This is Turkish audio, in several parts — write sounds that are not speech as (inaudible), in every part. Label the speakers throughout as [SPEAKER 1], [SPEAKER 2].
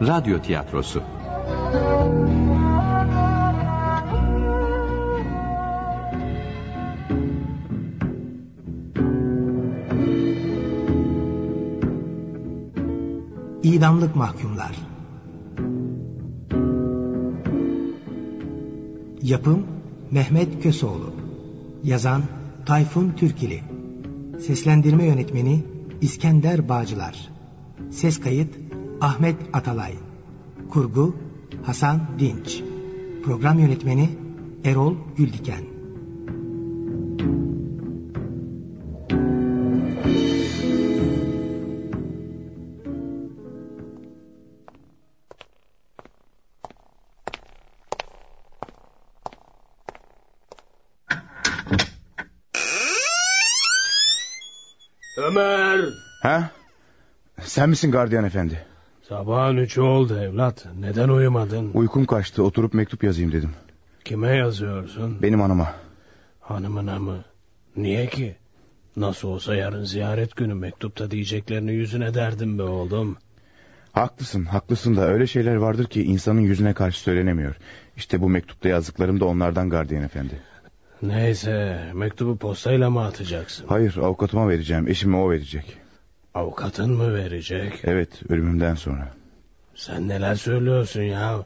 [SPEAKER 1] Radyo Tiyatrosu.
[SPEAKER 2] İdamlık Mahkumlar. Yapım Mehmet Kösoğlu Yazan Tayfun Türkili. Seslendirme Yönetmeni İskender Bağcılar. Ses kayıt Ahmet Atalay Kurgu Hasan Dinç Program Yönetmeni Erol Güldiken
[SPEAKER 3] Ömer!
[SPEAKER 4] Ha? Sen misin gardiyan efendi?
[SPEAKER 3] Sabahın üçü oldu evlat. Neden uyumadın?
[SPEAKER 4] Uykum kaçtı oturup mektup yazayım dedim.
[SPEAKER 3] Kime yazıyorsun?
[SPEAKER 4] Benim hanıma.
[SPEAKER 3] Hanımına mı? Niye ki? Nasıl olsa yarın ziyaret günü mektupta diyeceklerini yüzüne derdim be oğlum.
[SPEAKER 4] Haklısın haklısın da öyle şeyler vardır ki insanın yüzüne karşı söylenemiyor. İşte bu mektupta yazdıklarım da onlardan gardiyan efendi.
[SPEAKER 3] Neyse mektubu postayla mı atacaksın?
[SPEAKER 4] Hayır avukatıma vereceğim eşime o verecek.
[SPEAKER 3] Avukatın mı verecek?
[SPEAKER 4] Evet ölümümden sonra.
[SPEAKER 3] Sen neler söylüyorsun ya?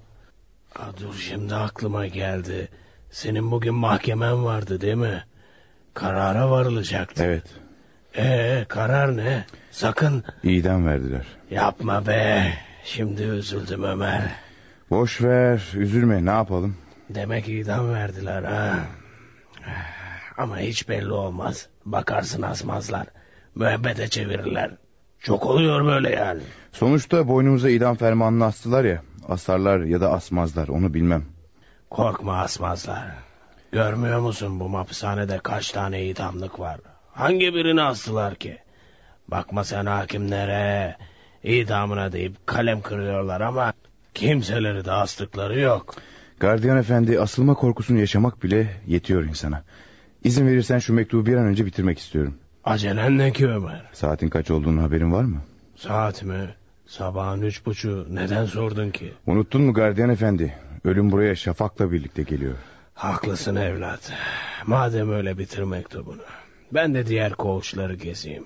[SPEAKER 3] Aa, dur şimdi aklıma geldi. Senin bugün mahkemen vardı değil mi? Karara varılacaktı.
[SPEAKER 4] Evet.
[SPEAKER 3] Ee karar ne? Sakın
[SPEAKER 4] idam verdiler.
[SPEAKER 3] yapma be. Şimdi üzüldüm Ömer.
[SPEAKER 4] Boş ver üzülme ne yapalım.
[SPEAKER 3] Demek idam verdiler ha. Ama hiç belli olmaz. Bakarsın asmazlar. Müebbete çevirirler. Çok oluyor böyle yani.
[SPEAKER 4] Sonuçta boynumuza idam fermanını astılar ya. Asarlar ya da asmazlar onu bilmem.
[SPEAKER 3] Korkma asmazlar. Görmüyor musun bu hapishanede kaç tane idamlık var? Hangi birini astılar ki? Bakma sen hakimlere idamına deyip kalem kırıyorlar ama kimseleri de astıkları yok.
[SPEAKER 4] Gardiyan efendi asılma korkusunu yaşamak bile yetiyor insana. İzin verirsen şu mektubu bir an önce bitirmek istiyorum.
[SPEAKER 3] Acelen ne ki Ömer?
[SPEAKER 4] Saatin kaç olduğunu haberin var mı?
[SPEAKER 3] Saat mi? Sabahın üç buçuğu. Neden sordun ki?
[SPEAKER 4] Unuttun mu gardiyan efendi? Ölüm buraya şafakla birlikte geliyor.
[SPEAKER 3] Haklısın evlat. Madem öyle bitir mektubunu. Ben de diğer koğuşları gezeyim.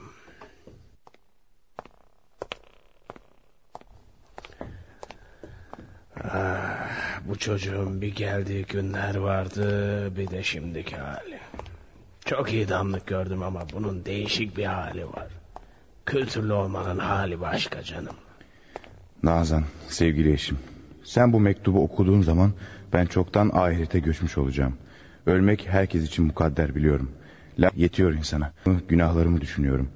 [SPEAKER 3] Ah, bu çocuğun bir geldiği günler vardı bir de şimdiki hali. Çok iyi damlık gördüm ama bunun değişik bir hali var. Kültürlü olmanın hali başka canım.
[SPEAKER 4] Nazan sevgili eşim. Sen bu mektubu okuduğun zaman ben çoktan ahirete göçmüş olacağım. Ölmek herkes için mukadder biliyorum. La yetiyor insana. Günahlarımı düşünüyorum.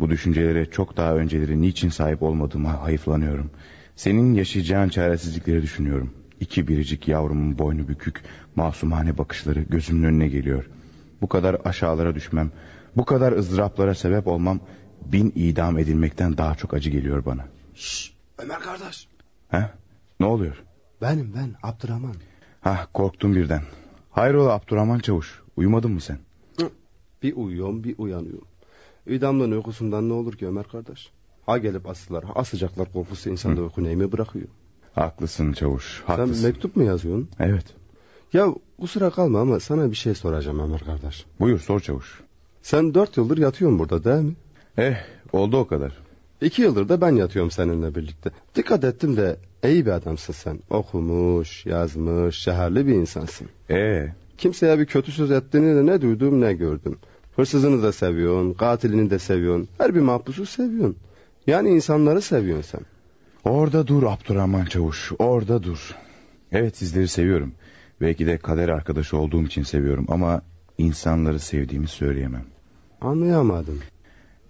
[SPEAKER 4] Bu düşüncelere çok daha önceleri niçin sahip olmadığıma hayıflanıyorum. Senin yaşayacağın çaresizlikleri düşünüyorum. İki biricik yavrumun boynu bükük, masumane bakışları gözümün önüne geliyor. Bu kadar aşağılara düşmem, bu kadar ızdıraplara sebep olmam... ...bin idam edilmekten daha çok acı geliyor bana.
[SPEAKER 5] Şşş Ömer kardeş.
[SPEAKER 4] He? Ne oluyor?
[SPEAKER 5] Benim ben Abdurrahman.
[SPEAKER 4] Hah korktum birden. Hayrola Abdurrahman Çavuş, uyumadın mı sen?
[SPEAKER 5] Hı, Bir uyuyorum bir uyanıyorum. İdamdan uykusundan ne olur ki Ömer kardeş? Ha gelip asılar, ha asacaklar korkusu insanda uyku neyimi bırakıyor.
[SPEAKER 4] Haklısın Çavuş, haklısın.
[SPEAKER 5] Sen mektup mu yazıyorsun?
[SPEAKER 4] Evet.
[SPEAKER 5] Ya kusura kalma ama sana bir şey soracağım Ömer kardeş.
[SPEAKER 4] Buyur sor Çavuş.
[SPEAKER 5] Sen dört yıldır yatıyorsun burada değil mi?
[SPEAKER 4] Eh oldu o kadar.
[SPEAKER 5] İki yıldır da ben yatıyorum seninle birlikte. Dikkat ettim de iyi bir adamsın sen. Okumuş, yazmış, şehirli bir insansın.
[SPEAKER 4] Ee,
[SPEAKER 5] Kimseye bir kötü söz ettiğini de ne duydum ne gördüm. Hırsızını da seviyorsun, katilini de seviyorsun. Her bir mahpusu seviyorsun. Yani insanları seviyorsun sen.
[SPEAKER 4] orada dur Abdurrahman Çavuş, orada dur. Evet sizleri seviyorum. Belki de kader arkadaşı olduğum için seviyorum ama insanları sevdiğimi söyleyemem.
[SPEAKER 5] Anlayamadım.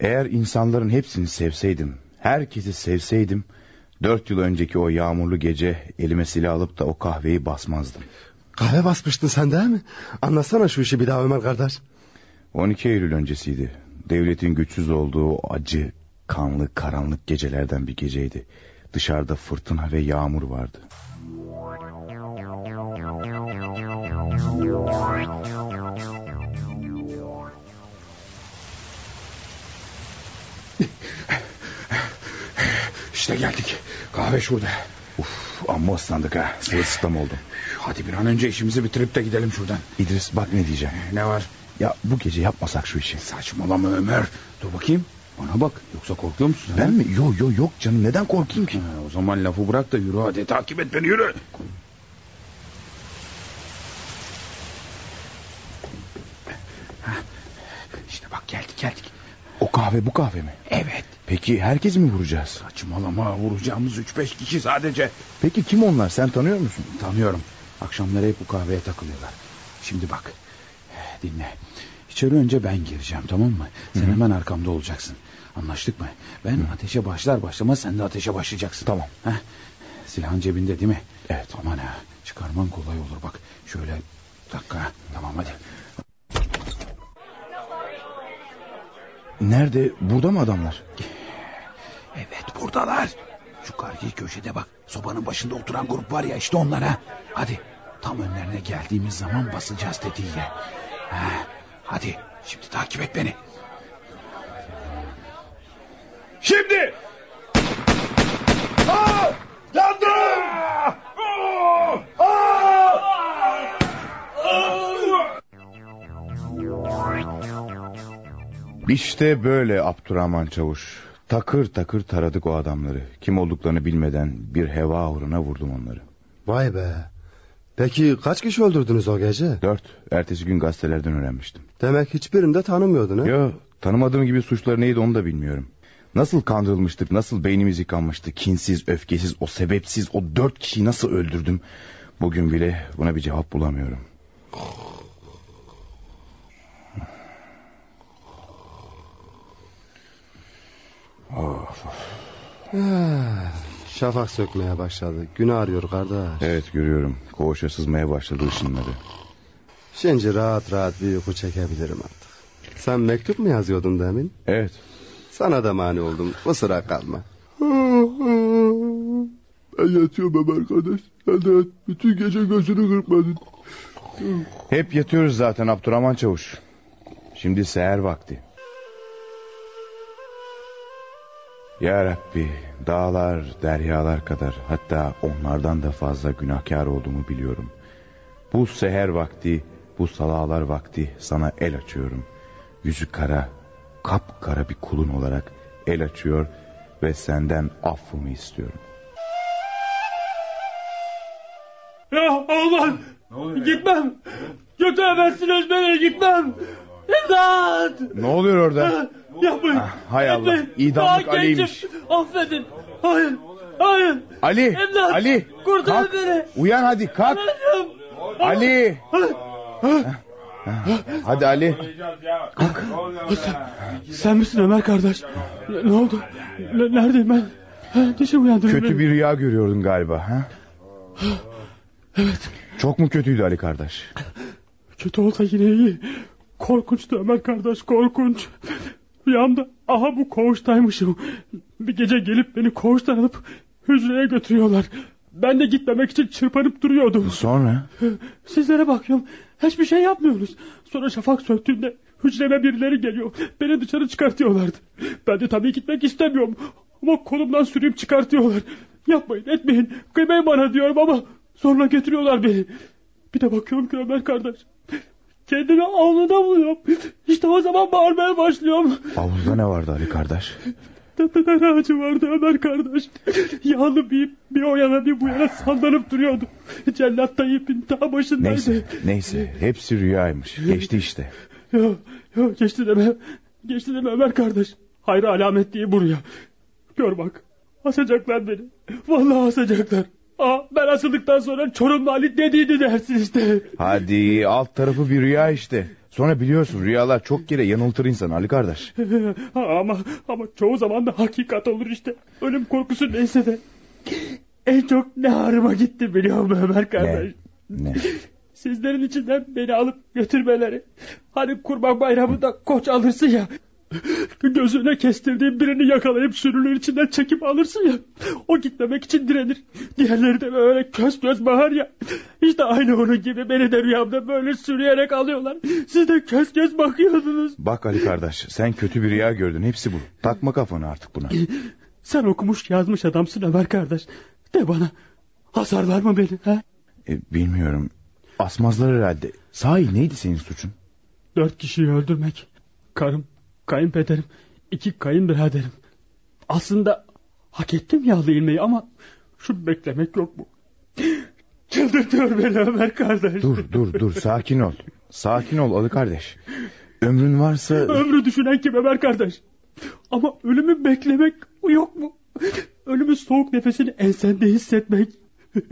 [SPEAKER 4] Eğer insanların hepsini sevseydim, herkesi sevseydim, dört yıl önceki o yağmurlu gece elime silah alıp da o kahveyi basmazdım.
[SPEAKER 5] Kahve basmıştın sen değil mi? Anlatsana şu işi bir daha Ömer kardeş.
[SPEAKER 4] 12 Eylül öncesiydi. Devletin güçsüz olduğu acı, kanlı, karanlık gecelerden bir geceydi. Dışarıda fırtına ve yağmur vardı.
[SPEAKER 6] İşte geldik. Kahve şurada.
[SPEAKER 4] Uf, amma ıslandık ha. Sırılsıklam oldum.
[SPEAKER 1] Hadi bir an önce işimizi bitirip de gidelim şuradan.
[SPEAKER 4] İdris bak ne diyeceğim.
[SPEAKER 1] Ne var?
[SPEAKER 4] Ya bu gece yapmasak şu işi.
[SPEAKER 1] Saçmalama Ömer. Dur bakayım. Bana bak. Yoksa korkuyor musun?
[SPEAKER 4] Ben mi? Yo yo yok canım. Neden korkayım ki?
[SPEAKER 1] Ha, o zaman lafı bırak da yürü hadi. Takip et beni yürü. İşte bak geldik.
[SPEAKER 4] O kahve bu kahve mi?
[SPEAKER 1] Evet.
[SPEAKER 4] Peki herkes mi vuracağız?
[SPEAKER 1] Saçmalama vuracağımız üç beş kişi sadece.
[SPEAKER 4] Peki kim onlar? Sen tanıyor musun?
[SPEAKER 1] Tanıyorum. Akşamları hep bu kahveye takılıyorlar. Şimdi bak. Dinle. İçeri önce ben gireceğim tamam mı? Sen
[SPEAKER 4] Hı-hı.
[SPEAKER 1] hemen arkamda olacaksın. Anlaştık mı? Ben Hı. ateşe başlar başlamaz sen de ateşe başlayacaksın.
[SPEAKER 4] Tamam.
[SPEAKER 1] Heh. Silahın cebinde değil mi?
[SPEAKER 4] Evet.
[SPEAKER 1] Aman ha. Çıkarman kolay olur bak. Şöyle dakika. Tamam hadi.
[SPEAKER 4] Nerede? Burada mı adamlar?
[SPEAKER 1] Evet buradalar. Şu karşı köşede bak. Sobanın başında oturan grup var ya işte onlar ha. Hadi tam önlerine geldiğimiz zaman basacağız tetiğe. Ha, hadi şimdi takip et beni. Şimdi!
[SPEAKER 4] İşte böyle Abdurrahman Çavuş. Takır takır taradık o adamları. Kim olduklarını bilmeden bir heva uğruna vurdum onları.
[SPEAKER 5] Vay be. Peki kaç kişi öldürdünüz o gece?
[SPEAKER 4] Dört. Ertesi gün gazetelerden öğrenmiştim.
[SPEAKER 5] Demek hiçbirini de tanımıyordun ha?
[SPEAKER 4] Yo, tanımadığım gibi suçları neydi onu da bilmiyorum. Nasıl kandırılmıştık, nasıl beynimiz yıkanmıştı. Kinsiz, öfkesiz, o sebepsiz, o dört kişiyi nasıl öldürdüm. Bugün bile buna bir cevap bulamıyorum. Of,
[SPEAKER 5] Ah, Şafak sökmeye başladı. Gün arıyor kardeş.
[SPEAKER 4] Evet görüyorum. Koğuşa sızmaya başladı ışınları.
[SPEAKER 5] Şimdi rahat rahat bir uyku çekebilirim artık. Sen mektup mu yazıyordun demin?
[SPEAKER 4] Evet.
[SPEAKER 5] Sana da mani oldum. Kusura kalma.
[SPEAKER 6] Ben yatıyorum Ömer kardeş. Sen de yat. Bütün gece gözünü kırpmadın.
[SPEAKER 4] Hep yatıyoruz zaten Abdurrahman Çavuş. Şimdi seher vakti. Ya Rabbi dağlar deryalar kadar hatta onlardan da fazla günahkar olduğumu biliyorum. Bu seher vakti bu salalar vakti sana el açıyorum. Yüzü kara kapkara bir kulun olarak el açıyor ve senden affımı istiyorum.
[SPEAKER 7] Ya aman gitmem. Götüremezsiniz beni gitmem. İmdat.
[SPEAKER 4] Ne oluyor orada?
[SPEAKER 7] Yapmayın.
[SPEAKER 4] Ah, hay Allah,
[SPEAKER 7] Etmeyin.
[SPEAKER 4] idamlık
[SPEAKER 7] Daha
[SPEAKER 4] Ali'ymiş.
[SPEAKER 7] gencim. Affedin. Hayır. Hayır.
[SPEAKER 4] Ali!
[SPEAKER 7] İmdat.
[SPEAKER 4] Ali!
[SPEAKER 7] Kurtarın
[SPEAKER 4] Kalk!
[SPEAKER 7] beni.
[SPEAKER 4] Uyan hadi kalk!
[SPEAKER 7] Anacığım.
[SPEAKER 4] Ali! Hadi Ali.
[SPEAKER 7] Sen misin Ömer kardeş? Ne, oldu? Ne- neredeyim ben? Ha, Niçin uyandırdın
[SPEAKER 4] Kötü
[SPEAKER 7] beni?
[SPEAKER 4] bir rüya görüyordun galiba. Ha?
[SPEAKER 7] Evet.
[SPEAKER 4] Çok mu kötüydü Ali kardeş?
[SPEAKER 7] Kötü olsa yine iyi. Korkunçtu Ömer kardeş korkunç. Rüyamda aha bu koğuştaymışım. Bir gece gelip beni koğuştan alıp hücreye götürüyorlar. Ben de gitmemek için çırpanıp duruyordum.
[SPEAKER 4] Sonra?
[SPEAKER 7] Sizlere bakıyorum. Hiçbir şey yapmıyoruz. Sonra şafak söktüğünde hücreme birileri geliyor. Beni dışarı çıkartıyorlardı. Ben de tabii gitmek istemiyorum. Ama kolumdan sürüyüp çıkartıyorlar. Yapmayın etmeyin. Kıymayın bana diyorum ama sonra getiriyorlar beni. Bir de bakıyorum ki Ömer kardeş. Kendimi avluda buluyorum. İşte o zaman bağırmaya başlıyorum.
[SPEAKER 4] Avlunda ne vardı Ali kardeş?
[SPEAKER 7] Tepeler ağacı vardı Ömer kardeş. Yağlı bir, bir o yana bir bu yana sallanıp duruyordu. Cellat da ipin ta başındaydı.
[SPEAKER 4] Neyse, neyse. Hepsi rüyaymış. Geçti işte.
[SPEAKER 7] Yok yok geçti deme. Geçti deme Ömer kardeş. Hayra alamet değil buraya. Gör bak. Asacaklar beni. Vallahi asacaklar. Aa, ben asıldıktan sonra Çorum Ali dediydi dersin işte.
[SPEAKER 4] Hadi alt tarafı bir rüya işte. Sonra biliyorsun rüyalar çok kere yanıltır insan Ali kardeş. (laughs)
[SPEAKER 7] ama ama çoğu zaman da hakikat olur işte. Ölüm korkusu neyse de. En çok ne ağrıma gitti biliyor musun Ömer kardeş?
[SPEAKER 4] Ne?
[SPEAKER 7] Sizlerin içinden beni alıp götürmeleri. Hani kurban bayramında koç alırsın ya. Gözüne kestirdiğin birini yakalayıp sürünün içinden çekip alırsın ya. O gitmemek için direnir. Diğerleri de böyle köz göz bağır ya. İşte aynı onun gibi beni de rüyamda böyle sürüyerek alıyorlar. Siz de köz göz bakıyordunuz.
[SPEAKER 4] Bak Ali kardeş sen kötü bir rüya gördün hepsi bu. Takma kafanı artık buna. (laughs)
[SPEAKER 7] Sen okumuş yazmış adamsın Ömer kardeş. De bana hasarlar mı beni? He?
[SPEAKER 4] E, bilmiyorum. Asmazlar herhalde. Sahi neydi senin suçun?
[SPEAKER 7] Dört kişiyi öldürmek. Karım, kayınpederim, iki kayınbiraderim. Aslında hak ettim yağlı ilmeği ama şu beklemek yok mu? Çıldırtıyor beni Ömer kardeş.
[SPEAKER 4] Dur dur dur sakin ol. Sakin ol Ali kardeş. Ömrün varsa...
[SPEAKER 7] Ömrü düşünen kim Ömer kardeş? Ama ölümü beklemek yok mu? Ölümün soğuk nefesini ensende hissetmek. (laughs)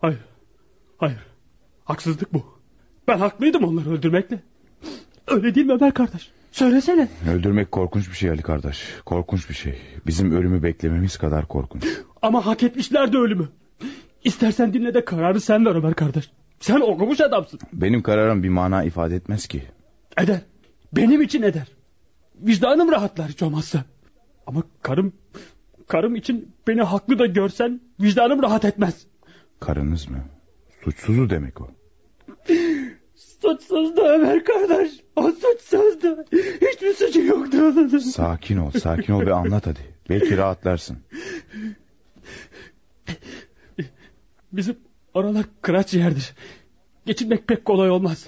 [SPEAKER 7] hayır. Hayır. Haksızlık bu. Ben haklıydım onları öldürmekle. Öyle değil mi Ömer kardeş? Söylesene.
[SPEAKER 4] Öldürmek korkunç bir şey Ali kardeş. Korkunç bir şey. Bizim ölümü beklememiz kadar korkunç.
[SPEAKER 7] Ama hak etmişlerdi ölümü. İstersen dinle de kararı sen ver Ömer kardeş. Sen okumuş adamsın.
[SPEAKER 4] Benim kararım bir mana ifade etmez ki.
[SPEAKER 7] Eder. Benim için eder. Vicdanım rahatlar hiç olmazsa. Ama karım... Karım için beni haklı da görsen vicdanım rahat etmez.
[SPEAKER 4] Karınız mı? Suçsuzu demek o.
[SPEAKER 7] Suçsuzdu Ömer kardeş. O suçsuzdu. Hiçbir suçu yoktu.
[SPEAKER 4] Sakin ol, sakin ol ve anlat hadi. Belki rahatlarsın.
[SPEAKER 7] Bizim oralar kıraç yerdir. Geçinmek pek kolay olmaz.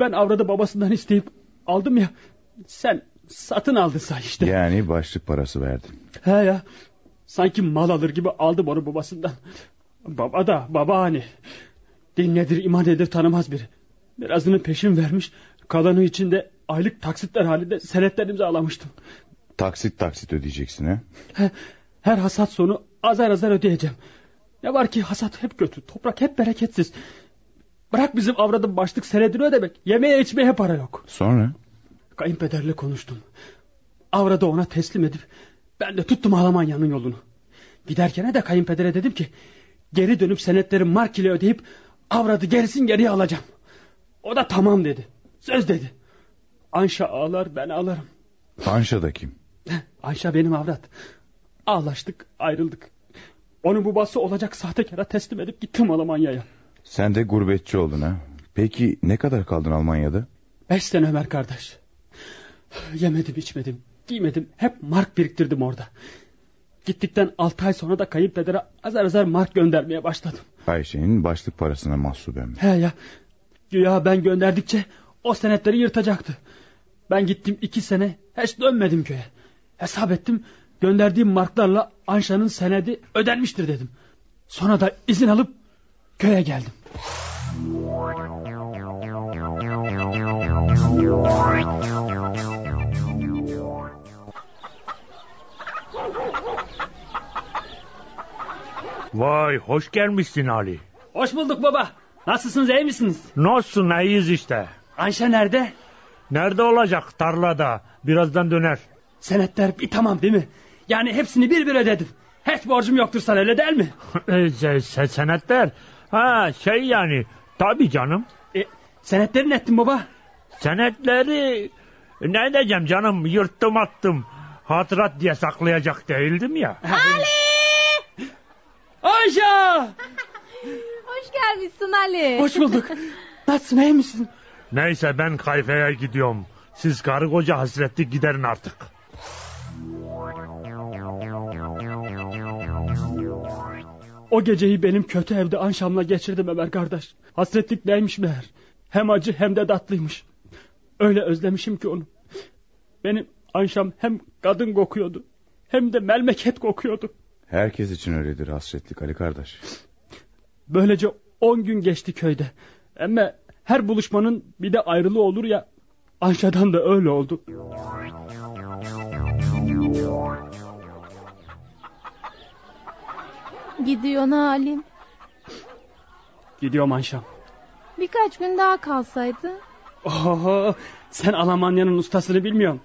[SPEAKER 7] Ben avradı babasından isteyip aldım ya. Sen satın aldın say işte.
[SPEAKER 4] Yani başlık parası verdin.
[SPEAKER 7] He ya. Sanki mal alır gibi aldım onu babasından. Baba da baba hani. Din nedir iman nedir tanımaz biri. Birazını peşin vermiş. Kalanı içinde aylık taksitler halinde senetler imzalamıştım.
[SPEAKER 4] Taksit taksit ödeyeceksin ha?
[SPEAKER 7] He, her hasat sonu azar azar ödeyeceğim. Ne var ki hasat hep kötü. Toprak hep bereketsiz. Bırak bizim avradın başlık senedini ödemek. Yemeğe içmeye para yok.
[SPEAKER 4] Sonra?
[SPEAKER 7] Kayınpederle konuştum. Avradı ona teslim edip ben de tuttum Almanya'nın yolunu. Giderken de kayınpedere dedim ki geri dönüp senetleri mark ile ödeyip avradı gerisin geriye alacağım. O da tamam dedi. Söz dedi. Anşa ağlar ben ağlarım.
[SPEAKER 4] Anşa da kim?
[SPEAKER 7] Ayşe benim avrat. Ağlaştık ayrıldık. Onu babası olacak sahtekara teslim edip gittim Almanya'ya.
[SPEAKER 4] Sen de gurbetçi oldun ha. Peki ne kadar kaldın Almanya'da?
[SPEAKER 7] Beş sene Ömer kardeş. Yemedim içmedim giymedim hep mark biriktirdim orada. Gittikten altı ay sonra da kayınpedere azar azar mark göndermeye başladım.
[SPEAKER 4] Ayşe'nin başlık parasına mahsuben.
[SPEAKER 7] He ya. Güya ben gönderdikçe o senetleri yırtacaktı. Ben gittim iki sene hiç dönmedim köye. Hesap ettim gönderdiğim marklarla Anşa'nın senedi ödenmiştir dedim. Sonra da izin alıp köye geldim.
[SPEAKER 8] Vay hoş gelmişsin Ali.
[SPEAKER 7] Hoş bulduk baba. Nasılsınız iyi misiniz?
[SPEAKER 8] Nasılsın iyiyiz işte.
[SPEAKER 7] Ayşe nerede?
[SPEAKER 8] Nerede olacak tarlada birazdan döner.
[SPEAKER 7] Senetler bir tamam değil mi? Yani hepsini bir bir ödedim. Hiç borcum yoktur sana öyle değil mi? (laughs)
[SPEAKER 8] e, senetler ha şey yani tabi canım.
[SPEAKER 7] E, senetleri ne ettin baba?
[SPEAKER 8] Senetleri ne diyeceğim canım yırttım attım. Hatırat diye saklayacak değildim ya. (laughs)
[SPEAKER 9] Ali!
[SPEAKER 7] Ayşe! (laughs)
[SPEAKER 9] Hoş gelmişsin Ali.
[SPEAKER 7] Hoş bulduk. (laughs) Nasılsın iyi misin?
[SPEAKER 8] Neyse ben kayfaya gidiyorum. Siz karı koca hasretli giderin artık.
[SPEAKER 7] O geceyi benim kötü evde Anşam'la geçirdim Ömer kardeş. Hasretlik neymiş meğer. Hem acı hem de tatlıymış. Öyle özlemişim ki onu. Benim Anşam hem kadın kokuyordu hem de melmeket kokuyordu.
[SPEAKER 4] Herkes için öyledir hasretlik Ali kardeş.
[SPEAKER 7] Böylece on gün geçti köyde. Ama her buluşmanın bir de ayrılığı olur ya. Anşa'dan da öyle oldu.
[SPEAKER 9] Gidiyor Halim.
[SPEAKER 7] Gidiyorum Anşam.
[SPEAKER 9] Birkaç gün daha kalsaydı.
[SPEAKER 7] Oho, sen Almanya'nın ustasını bilmiyorsun.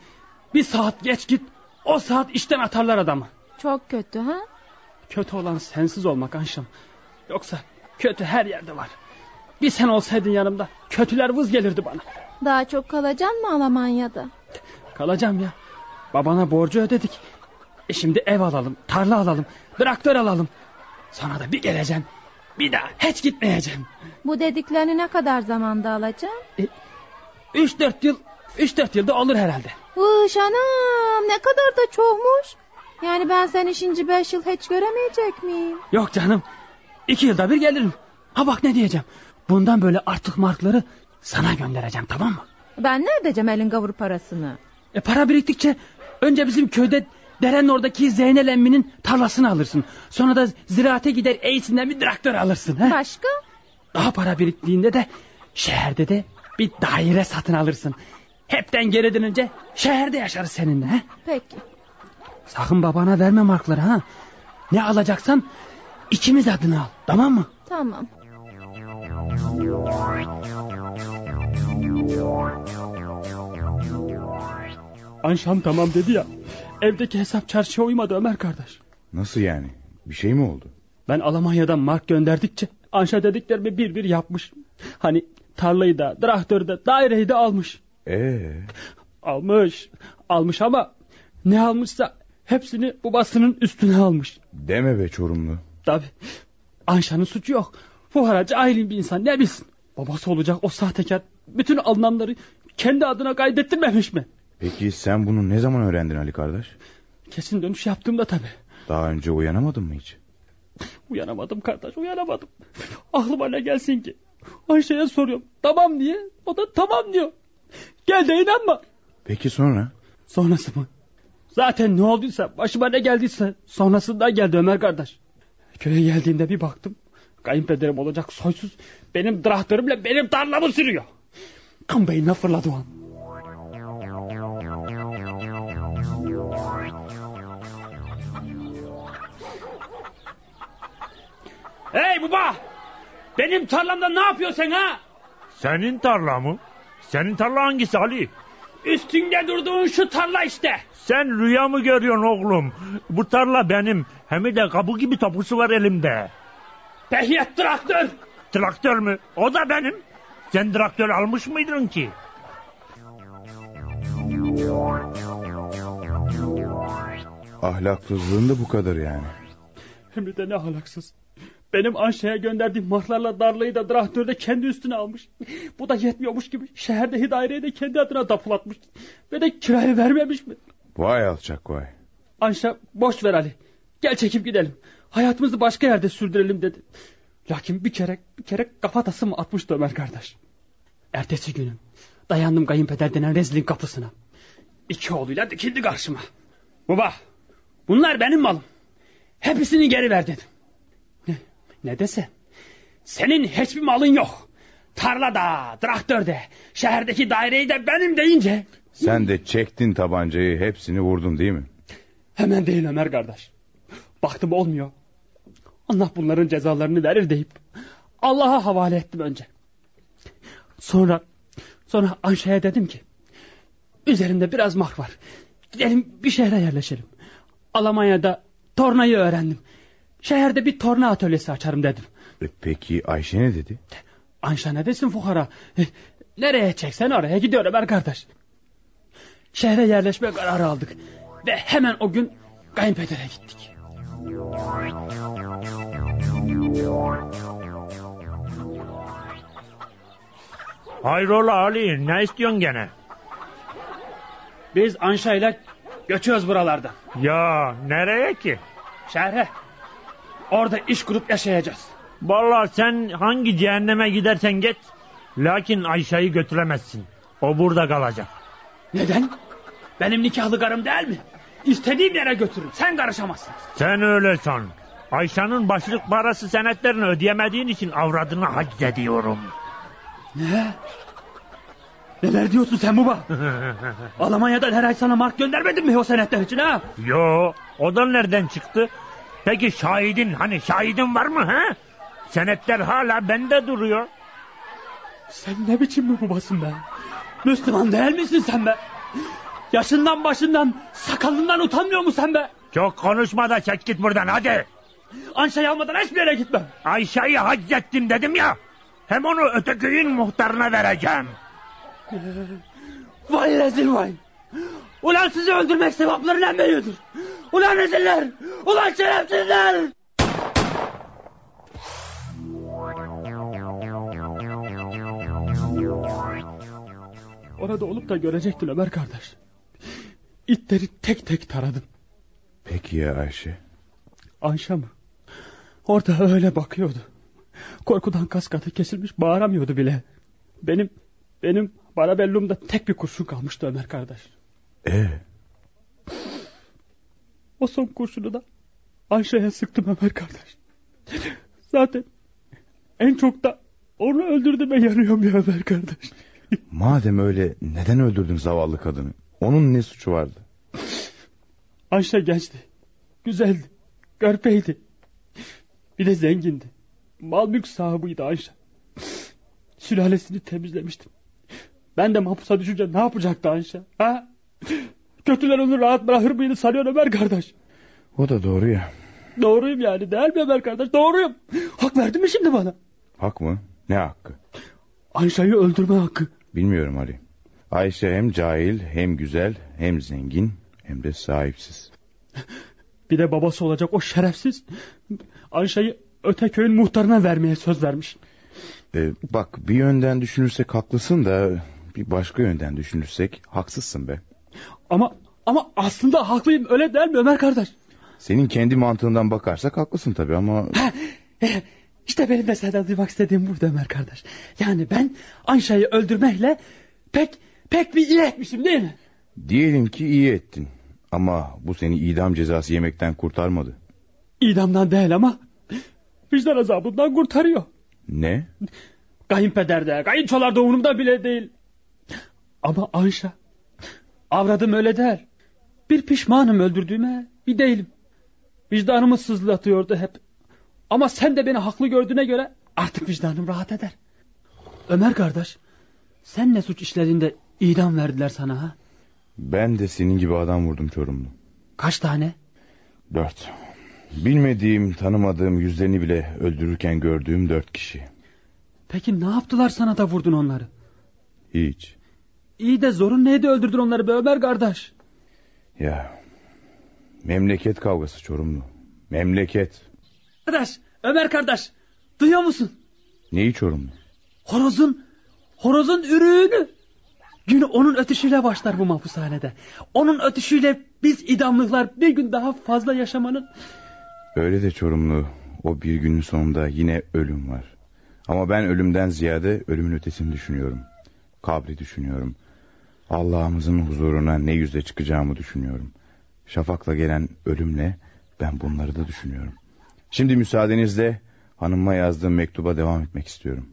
[SPEAKER 7] Bir saat geç git. O saat işten atarlar adamı.
[SPEAKER 9] Çok kötü ha?
[SPEAKER 7] Kötü olan sensiz olmak Anşam. Yoksa kötü her yerde var. Bir sen olsaydın yanımda kötüler vız gelirdi bana.
[SPEAKER 9] Daha çok kalacaksın mı Almanya'da?
[SPEAKER 7] Kalacağım ya. Babana borcu ödedik. E şimdi ev alalım, tarla alalım, traktör alalım. Sonra da bir geleceğim. Bir daha hiç gitmeyeceğim.
[SPEAKER 9] Bu dediklerini ne kadar zamanda alacağım?
[SPEAKER 7] E, üç dört yıl, üç dört yılda olur herhalde.
[SPEAKER 9] Vış anam ne kadar da çoğmuş. Yani ben seni şimdi beş yıl hiç göremeyecek miyim?
[SPEAKER 7] Yok canım. İki yılda bir gelirim. Ha bak ne diyeceğim. Bundan böyle artık markları sana göndereceğim tamam mı?
[SPEAKER 9] Ben ne edeceğim elin gavur parasını?
[SPEAKER 7] E para biriktikçe önce bizim köyde derenin oradaki Zeynel emminin tarlasını alırsın. Sonra da ziraate gider eğisinden bir traktör alırsın. He?
[SPEAKER 9] Başka?
[SPEAKER 7] Daha para biriktiğinde de şehirde de bir daire satın alırsın. Hepten geri dönünce şehirde yaşarız seninle. He?
[SPEAKER 9] Peki.
[SPEAKER 7] Sakın babana verme markları ha. Ne alacaksan ikimiz adına al tamam mı?
[SPEAKER 9] Tamam.
[SPEAKER 7] Anşam tamam dedi ya. Evdeki hesap çarşıya uymadı Ömer kardeş.
[SPEAKER 4] Nasıl yani? Bir şey mi oldu?
[SPEAKER 7] Ben Almanya'dan mark gönderdikçe Anşa dediklerimi bir bir yapmış. Hani tarlayı da, traktörü de, daireyi de almış.
[SPEAKER 4] Ee,
[SPEAKER 7] Almış. Almış ama ne almışsa hepsini babasının üstüne almış.
[SPEAKER 4] deme be Çorumlu.
[SPEAKER 7] Tabi. Anşa'nın suçu yok. Fuhara cahil bir insan ne bilsin. Babası olacak o sahtekar bütün alınanları kendi adına kaydettirmemiş mi?
[SPEAKER 4] Peki sen bunu ne zaman öğrendin Ali kardeş?
[SPEAKER 7] Kesin dönüş yaptığımda tabi.
[SPEAKER 4] Daha önce uyanamadın mı hiç?
[SPEAKER 7] Uyanamadım kardeş uyanamadım. Aklıma ne gelsin ki? Ayşe'ye soruyorum. Tamam diye. O da tamam diyor. Gel de inanma.
[SPEAKER 4] Peki sonra?
[SPEAKER 7] Sonrası mı? Zaten ne olduysa başıma ne geldiyse sonrasından geldi Ömer kardeş. Köye geldiğimde bir baktım. Kayınpederim olacak soysuz benim traktörümle benim tarlamı sürüyor. Kan beynine fırladı o an. Hey baba! Benim tarlamda ne yapıyorsun ha?
[SPEAKER 8] Senin tarla mı? Senin tarla hangisi Ali?
[SPEAKER 7] Üstünde durduğun şu tarla işte.
[SPEAKER 8] Sen rüya mı görüyorsun oğlum? Bu tarla benim. Hem de kabı gibi topusu var elimde.
[SPEAKER 7] Behiyet traktör.
[SPEAKER 8] Traktör mü? O da benim. Sen traktör almış mıydın ki?
[SPEAKER 4] Ahlaksızlığın da bu kadar yani.
[SPEAKER 7] Hem de ne ahlaksız. Benim Anşa'ya gönderdiğim marklarla darlayı da traktörde kendi üstüne almış. Bu da yetmiyormuş gibi şehirdeki daireyi de kendi adına tapulatmış. Ve de kirayı vermemiş mi?
[SPEAKER 4] Vay alçak vay.
[SPEAKER 7] Anşa boş ver Ali. Gel çekip gidelim. Hayatımızı başka yerde sürdürelim dedi. Lakin bir kere bir kere kafatası mı atmıştı Ömer kardeş. Ertesi günüm dayandım kayınpeder denen rezilin kapısına. İki oğluyla dikildi karşıma. Baba bunlar benim malım. Hepsini geri ver dedim. Ne, ne dese? Senin hiçbir malın yok. Tarlada, traktörde, şehirdeki daireyi de benim deyince...
[SPEAKER 4] Sen de çektin tabancayı hepsini vurdun değil mi?
[SPEAKER 7] Hemen değil Ömer kardeş. Baktım olmuyor. Allah bunların cezalarını verir deyip Allah'a havale ettim önce. Sonra sonra Anşa'ya dedim ki üzerimde biraz mark var. Gidelim bir şehre yerleşelim. Almanya'da tornayı öğrendim. Şehirde bir torna atölyesi açarım dedim.
[SPEAKER 4] E, peki Ayşe ne dedi?
[SPEAKER 7] Anşa ne desin fuhara? E, Nereye çeksen oraya gidiyor Ömer kardeş. Şehre yerleşme kararı aldık. Ve hemen o gün kayınpedere gittik.
[SPEAKER 8] Hayrola Ali ne istiyorsun gene?
[SPEAKER 7] Biz Anşa ile göçüyoruz buralardan.
[SPEAKER 8] Ya nereye ki?
[SPEAKER 7] Şehre. Orada iş kurup yaşayacağız.
[SPEAKER 8] Vallahi sen hangi cehenneme gidersen git. Lakin Ayşe'yi götüremezsin. O burada kalacak.
[SPEAKER 7] Neden? Benim nikahlı karım değil mi? İstediğim yere götürün. Sen karışamazsın.
[SPEAKER 8] Sen öyle san. Ayşe'nin başlık parası senetlerini ödeyemediğin için avradını haczediyorum.
[SPEAKER 7] Ne? Neler diyorsun sen baba? (laughs) Almanya'dan her ay sana mark göndermedin mi o senetler için ha?
[SPEAKER 8] Yo, o da nereden çıktı? Peki şahidin hani şahidin var mı ha? Senetler hala bende duruyor.
[SPEAKER 7] Sen ne biçim bir babasın be? Müslüman değil misin sen be? Yaşından başından sakalından utanmıyor musun sen be?
[SPEAKER 8] Çok konuşma da çek git buradan hadi.
[SPEAKER 7] Anşa'yı almadan hiçbir yere gitmem.
[SPEAKER 8] Ayşe'yi haccettim dedim ya. Hem onu öte köyün muhtarına vereceğim.
[SPEAKER 7] Vay rezil vay. Ulan sizi öldürmek sevapları ne veriyordur? Ulan reziller! Ulan şerefsizler! Orada olup da görecektin Ömer kardeş. İtleri tek tek taradım.
[SPEAKER 4] Peki ya Ayşe?
[SPEAKER 7] Ayşe mı? Orada öyle bakıyordu. Korkudan kas katı kesilmiş bağıramıyordu bile. Benim benim barabellumda tek bir kurşun kalmıştı Ömer kardeş.
[SPEAKER 4] Ee?
[SPEAKER 7] O son kurşunu da Ayşe'ye sıktım Ömer kardeş. Zaten en çok da onu öldürdüğüme yanıyorum ya Ömer kardeş.
[SPEAKER 4] Madem öyle neden öldürdün zavallı kadını? Onun ne suçu vardı?
[SPEAKER 7] Ayşe gençti. Güzeldi. Görpeydi. Bir de zengindi. Mal mülk sahibiydi Ayşe. Sülalesini temizlemiştim. Ben de mahpusa düşünce ne yapacaktı Ayşe? Ha? Kötüler onu rahat bırakır mıydı sanıyor Ömer kardeş?
[SPEAKER 4] O da doğru ya.
[SPEAKER 7] Doğruyum yani değil mi Ömer kardeş? Doğruyum. Hak verdi mi şimdi bana?
[SPEAKER 4] Hak mı? Ne hakkı?
[SPEAKER 7] Ayşe'yi öldürme hakkı.
[SPEAKER 4] Bilmiyorum Ali. Ayşe hem cahil hem güzel hem zengin hem de sahipsiz. (laughs)
[SPEAKER 7] Bir de babası olacak o şerefsiz. Ayşe'yi öte köyün muhtarına vermeye söz vermiş.
[SPEAKER 4] Ee, bak bir yönden düşünürsek haklısın da bir başka yönden düşünürsek haksızsın be.
[SPEAKER 7] Ama ama aslında haklıyım öyle değil mi Ömer kardeş?
[SPEAKER 4] Senin kendi mantığından bakarsak haklısın tabii ama...
[SPEAKER 7] İşte benim de senden duymak istediğim burada Ömer kardeş. Yani ben Ayşe'yi öldürmekle pek pek bir iyi etmişim değil mi?
[SPEAKER 4] Diyelim ki iyi ettin. Ama bu seni idam cezası yemekten kurtarmadı.
[SPEAKER 7] İdamdan değil ama vicdan azabından kurtarıyor.
[SPEAKER 4] Ne?
[SPEAKER 7] Kayınpederde, kayınçolar doğumunda bile değil. Ama Ayşe, avradım öyle değil. Bir pişmanım öldürdüğüme, bir değilim. Vicdanımı sızlatıyordu hep. Ama sen de beni haklı gördüğüne göre artık vicdanım rahat eder. Ömer kardeş, sen ne suç işlerinde idam verdiler sana ha?
[SPEAKER 4] Ben de senin gibi adam vurdum Çorumlu.
[SPEAKER 7] Kaç tane?
[SPEAKER 4] Dört. Bilmediğim, tanımadığım yüzlerini bile öldürürken gördüğüm dört kişi.
[SPEAKER 7] Peki ne yaptılar sana da vurdun onları?
[SPEAKER 4] Hiç.
[SPEAKER 7] İyi de zorun neydi öldürdün onları be Ömer kardeş?
[SPEAKER 4] Ya memleket kavgası Çorumlu. Memleket.
[SPEAKER 7] Kardeş Ömer kardeş duyuyor musun?
[SPEAKER 4] Neyi Çorumlu?
[SPEAKER 7] Horozun horozun ürüğünü. Günü onun ötüşüyle başlar bu mahpushanede. Onun ötüşüyle biz idamlıklar bir gün daha fazla yaşamanın...
[SPEAKER 4] Öyle de Çorumlu o bir günün sonunda yine ölüm var. Ama ben ölümden ziyade ölümün ötesini düşünüyorum. Kabri düşünüyorum. Allah'ımızın huzuruna ne yüzle çıkacağımı düşünüyorum. Şafakla gelen ölümle ben bunları da düşünüyorum. Şimdi müsaadenizle hanıma yazdığım mektuba devam etmek istiyorum.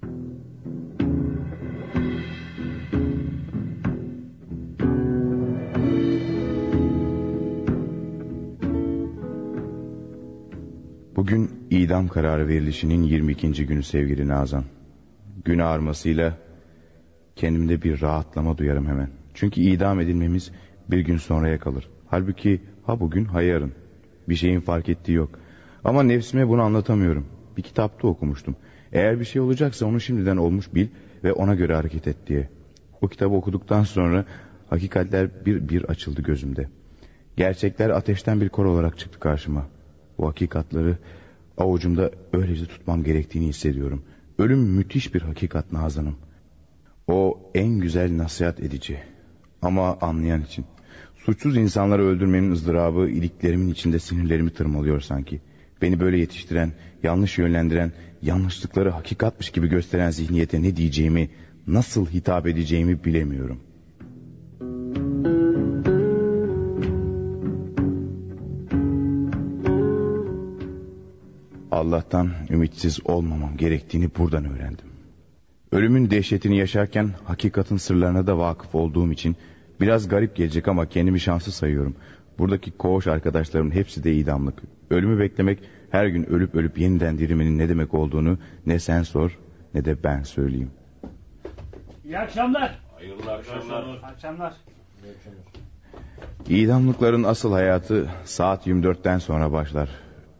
[SPEAKER 4] Bugün idam kararı verilişinin 22. günü sevgili Nazan. Gün ağarmasıyla kendimde bir rahatlama duyarım hemen. Çünkü idam edilmemiz bir gün sonraya kalır. Halbuki ha bugün ha yarın. Bir şeyin fark ettiği yok. Ama nefsime bunu anlatamıyorum. Bir kitapta okumuştum. Eğer bir şey olacaksa onu şimdiden olmuş bil ve ona göre hareket et diye. O kitabı okuduktan sonra hakikatler bir bir açıldı gözümde. Gerçekler ateşten bir kor olarak çıktı karşıma. Bu hakikatları avucumda öylece tutmam gerektiğini hissediyorum. Ölüm müthiş bir hakikat Nazan'ım. O en güzel nasihat edici. Ama anlayan için. Suçsuz insanları öldürmenin ızdırabı iliklerimin içinde sinirlerimi tırmalıyor sanki. Beni böyle yetiştiren, yanlış yönlendiren, yanlışlıkları hakikatmış gibi gösteren zihniyete ne diyeceğimi, nasıl hitap edeceğimi bilemiyorum. Allah'tan ümitsiz olmamam gerektiğini buradan öğrendim. Ölümün dehşetini yaşarken hakikatin sırlarına da vakıf olduğum için biraz garip gelecek ama kendimi şanslı sayıyorum. Buradaki koğuş arkadaşlarımın hepsi de idamlık. Ölümü beklemek her gün ölüp ölüp yeniden dirilmenin ne demek olduğunu ne sen sor ne de ben söyleyeyim.
[SPEAKER 8] İyi akşamlar.
[SPEAKER 3] Hayırlı akşamlar.
[SPEAKER 8] Akşamlar.
[SPEAKER 4] İdamlıkların asıl hayatı saat 24'ten sonra başlar.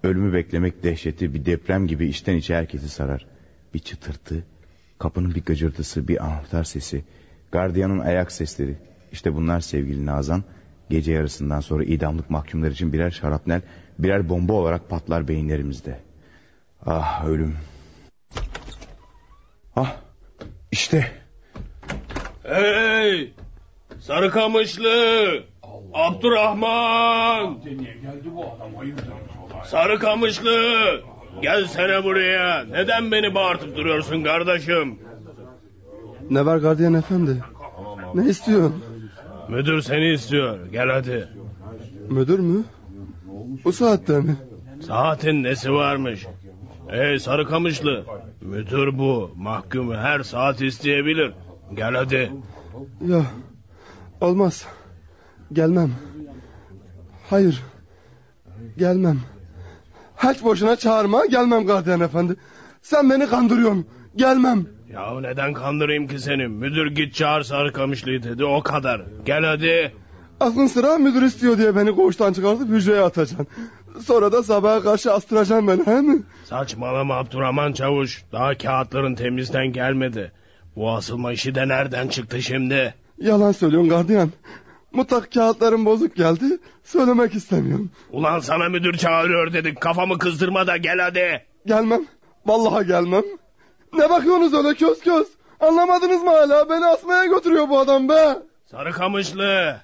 [SPEAKER 4] Ölümü beklemek dehşeti bir deprem gibi içten içe herkesi sarar. Bir çıtırtı, kapının bir gıcırtısı, bir anahtar sesi, gardiyanın ayak sesleri. İşte bunlar sevgili Nazan, gece yarısından sonra idamlık mahkumlar için birer şarapnel, birer bomba olarak patlar beyinlerimizde. Ah ölüm. Ah işte.
[SPEAKER 3] Hey! Sarıkamışlı! Abdurrahman! Sarı kamışlı! Gelsene buraya. Neden beni bağırtıp duruyorsun kardeşim?
[SPEAKER 5] Ne var gardiyan efendi? Ne istiyorsun?
[SPEAKER 3] Müdür seni istiyor. Gel hadi.
[SPEAKER 5] Müdür mü? Bu saatte mi?
[SPEAKER 3] Saatin nesi varmış? Ey sarı kamışlı. Müdür bu. Mahkumu her saat isteyebilir. Gel hadi.
[SPEAKER 5] Ya olmaz. Gelmem. Hayır. Gelmem. Hiç boşuna çağırma gelmem gardiyan efendi. Sen beni kandırıyorsun. Gelmem.
[SPEAKER 3] Ya neden kandırayım ki seni? Müdür git çağır sarı kamışlıyı dedi o kadar. Gel hadi.
[SPEAKER 5] Aklın sıra müdür istiyor diye beni koğuştan çıkartıp hücreye atacaksın. Sonra da sabaha karşı astıracaksın beni he mi?
[SPEAKER 3] Saçmalama Abdurrahman Çavuş. Daha kağıtların temizden gelmedi. Bu asılma işi de nereden çıktı şimdi?
[SPEAKER 5] Yalan söylüyorsun gardiyan. Mutlak kağıtların bozuk geldi. Söylemek istemiyorum.
[SPEAKER 3] Ulan sana müdür çağırıyor dedik. Kafamı kızdırma da gel hadi.
[SPEAKER 5] Gelmem. Vallahi gelmem. Ne bakıyorsunuz öyle köz köz? Anlamadınız mı hala? Beni asmaya götürüyor bu adam be.
[SPEAKER 3] Sarı kamışlı.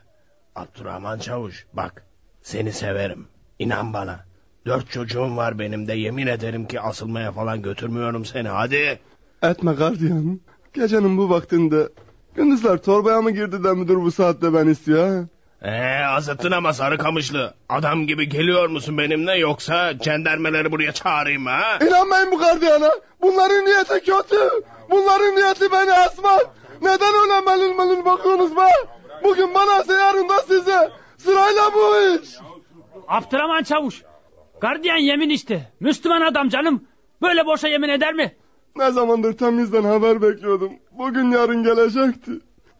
[SPEAKER 3] Abdurrahman Çavuş bak seni severim. İnan bana. Dört çocuğum var benim de yemin ederim ki asılmaya falan götürmüyorum seni hadi.
[SPEAKER 5] Etme gardiyan. Gecenin bu vaktinde gündüzler torbaya mı girdi de müdür bu saatte ben istiyor?
[SPEAKER 3] Ee, azıttın ama sarı kamışlı. Adam gibi geliyor musun benimle yoksa cendermeleri buraya çağırayım ha?
[SPEAKER 5] İnanmayın bu gardiyana. Bunların niyeti kötü. Bunların niyeti beni asmak. Neden öyle melul melul bakıyorsunuz be? Bugün bana yarın da size. Sırayla bu iş.
[SPEAKER 10] Abdurrahman Çavuş. Gardiyan yemin işte. Müslüman adam canım. Böyle boşa yemin eder mi?
[SPEAKER 5] Ne zamandır temizden haber bekliyordum. Bugün yarın gelecekti.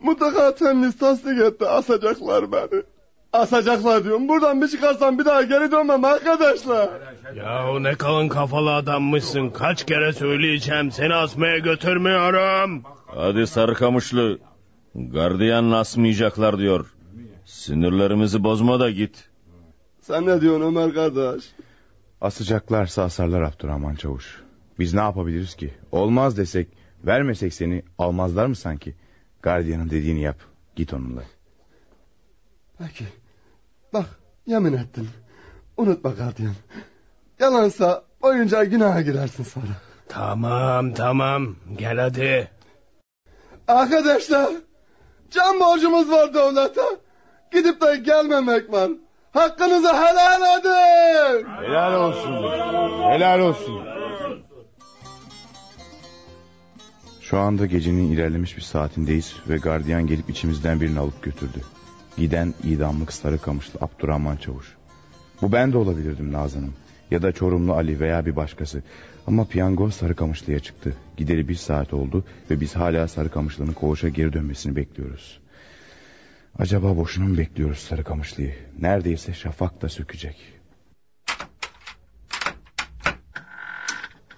[SPEAKER 5] Mutlaka temiz tasdik etti. Asacaklar beni. Asacaklar diyorum. Buradan bir çıkarsam bir daha geri dönmem arkadaşlar.
[SPEAKER 3] Yahu ne kalın kafalı adammışsın. Kaç kere söyleyeceğim seni asmaya götürmüyorum.
[SPEAKER 11] Hadi Sarıkamışlı. Gardiyan asmayacaklar diyor. Sinirlerimizi bozma da git.
[SPEAKER 5] Sen ne diyorsun Ömer kardeş?
[SPEAKER 4] Asacaklarsa asarlar Abdurrahman Çavuş. Biz ne yapabiliriz ki? Olmaz desek, vermesek seni almazlar mı sanki? Gardiyanın dediğini yap. Git onunla.
[SPEAKER 5] Peki. Bak yemin ettin. Unutma gardiyan. Yalansa oyuncağa günaha girersin sonra.
[SPEAKER 3] Tamam tamam gel hadi.
[SPEAKER 5] Arkadaşlar can borcumuz var devlete. Gidip de gelmemek var. Hakkınızı helal edin.
[SPEAKER 4] Helal olsun. Helal olsun. Şu anda gecenin ilerlemiş bir saatindeyiz ve gardiyan gelip içimizden birini alıp götürdü. Giden idamlık sarı kamışlı Abdurrahman Çavuş. Bu ben de olabilirdim Nazan'ım. Ya da Çorumlu Ali veya bir başkası. Ama piyango Sarıkamışlı'ya çıktı. Gideri bir saat oldu ve biz hala Sarıkamışlı'nın koğuşa geri dönmesini bekliyoruz. Acaba boşuna mı bekliyoruz Sarıkamışlı'yı? Neredeyse şafak da sökecek.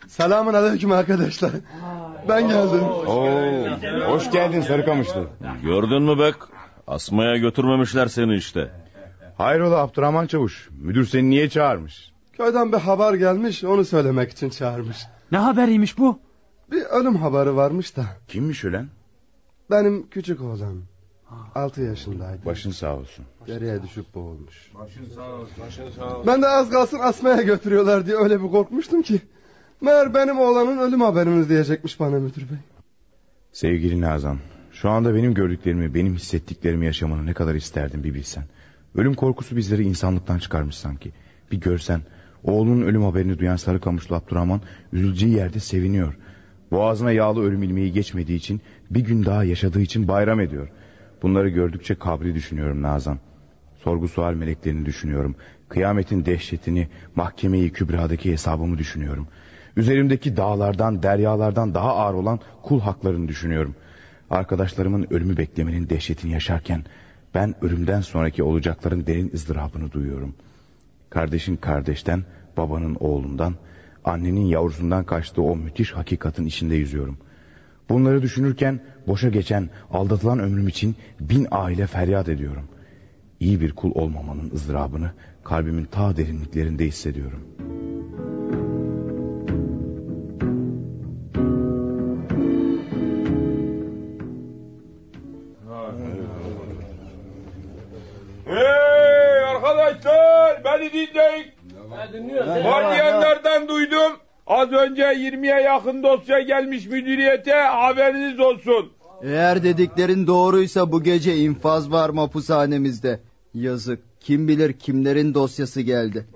[SPEAKER 5] Selamun aleyküm arkadaşlar. Ben geldim.
[SPEAKER 11] Oo,
[SPEAKER 4] hoş geldin Sarıkamışlı.
[SPEAKER 11] Gördün mü bek? Asmaya götürmemişler seni işte.
[SPEAKER 4] Hayrola Abdurrahman Çavuş. Müdür seni niye çağırmış?
[SPEAKER 5] Köyden bir haber gelmiş onu söylemek için çağırmış.
[SPEAKER 10] Ne haberiymiş bu?
[SPEAKER 5] Bir ölüm haberi varmış da.
[SPEAKER 4] Kimmiş ölen?
[SPEAKER 5] Benim küçük oğlan. Altı yaşındaydı.
[SPEAKER 4] Başın sağ olsun.
[SPEAKER 5] Geriye düşüp boğulmuş.
[SPEAKER 3] Başın sağ olsun. Başın sağ olsun.
[SPEAKER 5] Ben de az kalsın asmaya götürüyorlar diye öyle bir korkmuştum ki. Meğer benim oğlanın ölüm haberimiz diyecekmiş bana müdür bey.
[SPEAKER 4] Sevgili Nazan, şu anda benim gördüklerimi, benim hissettiklerimi yaşamanı ne kadar isterdim bir bilsen. Ölüm korkusu bizleri insanlıktan çıkarmış sanki. Bir görsen, oğlunun ölüm haberini duyan Sarıkamışlı Abdurrahman üzüleceği yerde seviniyor. Boğazına yağlı ölüm ilmeği geçmediği için, bir gün daha yaşadığı için bayram ediyor. Bunları gördükçe kabri düşünüyorum Nazan. Sorgu sual meleklerini düşünüyorum. Kıyametin dehşetini, mahkemeyi kübradaki hesabımı düşünüyorum. Üzerimdeki dağlardan, deryalardan daha ağır olan kul haklarını düşünüyorum. Arkadaşlarımın ölümü beklemenin dehşetini yaşarken ben ölümden sonraki olacakların derin ızdırabını duyuyorum. Kardeşin kardeşten, babanın oğlundan, annenin yavrusundan kaçtığı o müthiş hakikatin içinde yüzüyorum. Bunları düşünürken boşa geçen, aldatılan ömrüm için bin aile feryat ediyorum. İyi bir kul olmamanın ızdırabını kalbimin ta derinliklerinde hissediyorum.
[SPEAKER 12] Arkadaşlar beni dinleyin. Gardiyanlardan duydum. Az önce 20'ye yakın dosya gelmiş müdüriyete haberiniz olsun.
[SPEAKER 13] Eğer dediklerin doğruysa bu gece infaz var mapushanemizde. Yazık. Kim bilir kimlerin dosyası geldi.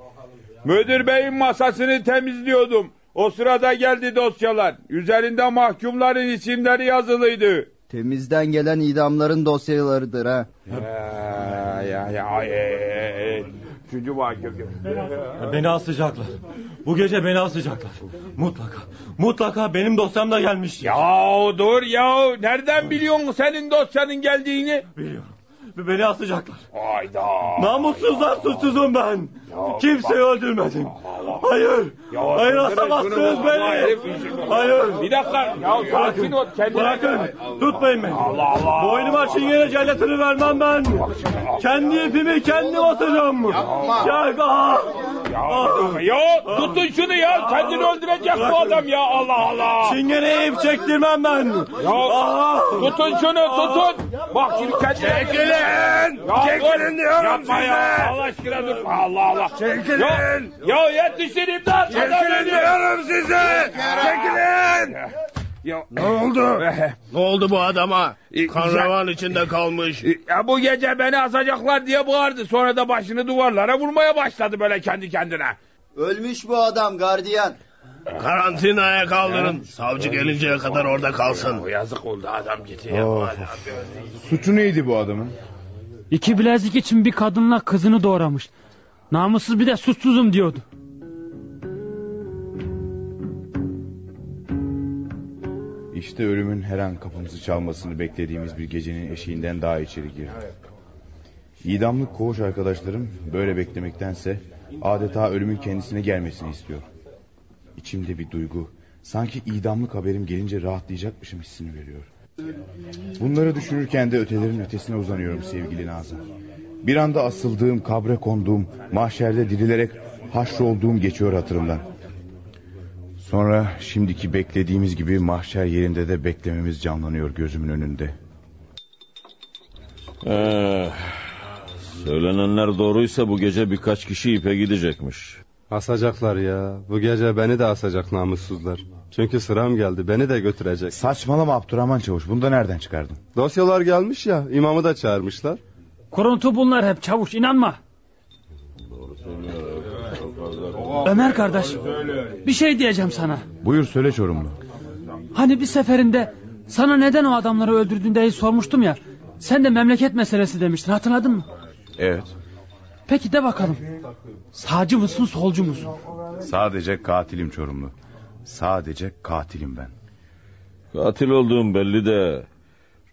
[SPEAKER 12] Müdür beyin masasını temizliyordum. O sırada geldi dosyalar. Üzerinde mahkumların isimleri yazılıydı.
[SPEAKER 13] Temizden gelen idamların dosyalarıdır ha.
[SPEAKER 12] Ya ya ya. e, Üçüncü.
[SPEAKER 14] Beni asacaklar. Bu gece beni asacaklar. Mutlaka. Mutlaka benim dosyam da gelmiş.
[SPEAKER 12] Ya dur ya. Nereden biliyorsun senin dosyanın geldiğini?
[SPEAKER 14] Biliyorum. Beni asacaklar.
[SPEAKER 12] Hayda.
[SPEAKER 14] Namussuzlar suçsuzum ben. Kimseyi öldürmedim. Hayır. Hayır asamazsınız beni. Hayır.
[SPEAKER 12] Bir dakika. Ya sakin ol.
[SPEAKER 14] Bırakın.
[SPEAKER 12] gel.
[SPEAKER 14] Tutmayın beni.
[SPEAKER 12] Allah Allah.
[SPEAKER 14] Boynuma çingene cellatını vermem ben. Kendi ipimi kendim atacağım.
[SPEAKER 12] Yapma.
[SPEAKER 14] Ya, ah.
[SPEAKER 12] Ya, ya tutun şunu ya. Kendini öldürecek bu adam ya. Allah Allah.
[SPEAKER 14] Çingene ip çektirmem ben.
[SPEAKER 12] Ya tutun şunu tutun. Bak şimdi kendine.
[SPEAKER 3] Çekilin. Çekilin diyorum
[SPEAKER 12] Yapma
[SPEAKER 3] size.
[SPEAKER 12] ya. Allah aşkına dur. Allah Allah.
[SPEAKER 3] Çekilin.
[SPEAKER 12] Ya, ya yetişin imdat.
[SPEAKER 3] Çekilin diyorum size. Çekilin.
[SPEAKER 12] Ya.
[SPEAKER 3] Ne oldu?
[SPEAKER 12] ne oldu bu adama?
[SPEAKER 3] Kan revan içinde kalmış.
[SPEAKER 12] Ya bu gece beni asacaklar diye bağırdı. Sonra da başını duvarlara vurmaya başladı böyle kendi kendine.
[SPEAKER 13] Ölmüş bu adam gardiyan.
[SPEAKER 3] Karantinaya kaldırın. Savcı gelinceye kadar orada kalsın.
[SPEAKER 12] O yazık oldu adam gitti.
[SPEAKER 4] Of. Suçu neydi bu adamın?
[SPEAKER 10] İki bilezik için bir kadınla kızını doğramış. Namussuz bir de suçsuzum diyordu.
[SPEAKER 4] İşte ölümün her an kapımızı çalmasını beklediğimiz bir gecenin eşiğinden daha içeri girdik. İdamlık koğuş arkadaşlarım böyle beklemektense adeta ölümün kendisine gelmesini istiyor. İçimde bir duygu sanki idamlık haberim gelince rahatlayacakmışım hissini veriyor. Bunları düşünürken de ötelerin ötesine uzanıyorum sevgili Nazan. Bir anda asıldığım, kabre konduğum, mahşerde dirilerek haşrolduğum geçiyor hatırımdan. Sonra şimdiki beklediğimiz gibi mahşer yerinde de beklememiz canlanıyor gözümün önünde.
[SPEAKER 11] Ee, söylenenler doğruysa bu gece birkaç kişi ipe gidecekmiş.
[SPEAKER 5] Asacaklar ya. Bu gece beni de asacak namussuzlar. Çünkü sıram geldi. Beni de götürecek.
[SPEAKER 4] Saçmalama Abdurrahman Çavuş. Bunu da nereden çıkardın?
[SPEAKER 5] Dosyalar gelmiş ya. imamı da çağırmışlar.
[SPEAKER 10] Kuruntu bunlar hep çavuş inanma. Ömer kardeş bir şey diyeceğim sana.
[SPEAKER 4] Buyur söyle Çorumlu.
[SPEAKER 10] Hani bir seferinde sana neden o adamları öldürdün diye sormuştum ya. Sen de memleket meselesi demiştin hatırladın mı?
[SPEAKER 4] Evet.
[SPEAKER 10] Peki de bakalım. Sağcı mısın solcu musun?
[SPEAKER 4] Sadece katilim Çorumlu. Sadece katilim ben.
[SPEAKER 11] Katil olduğum belli de...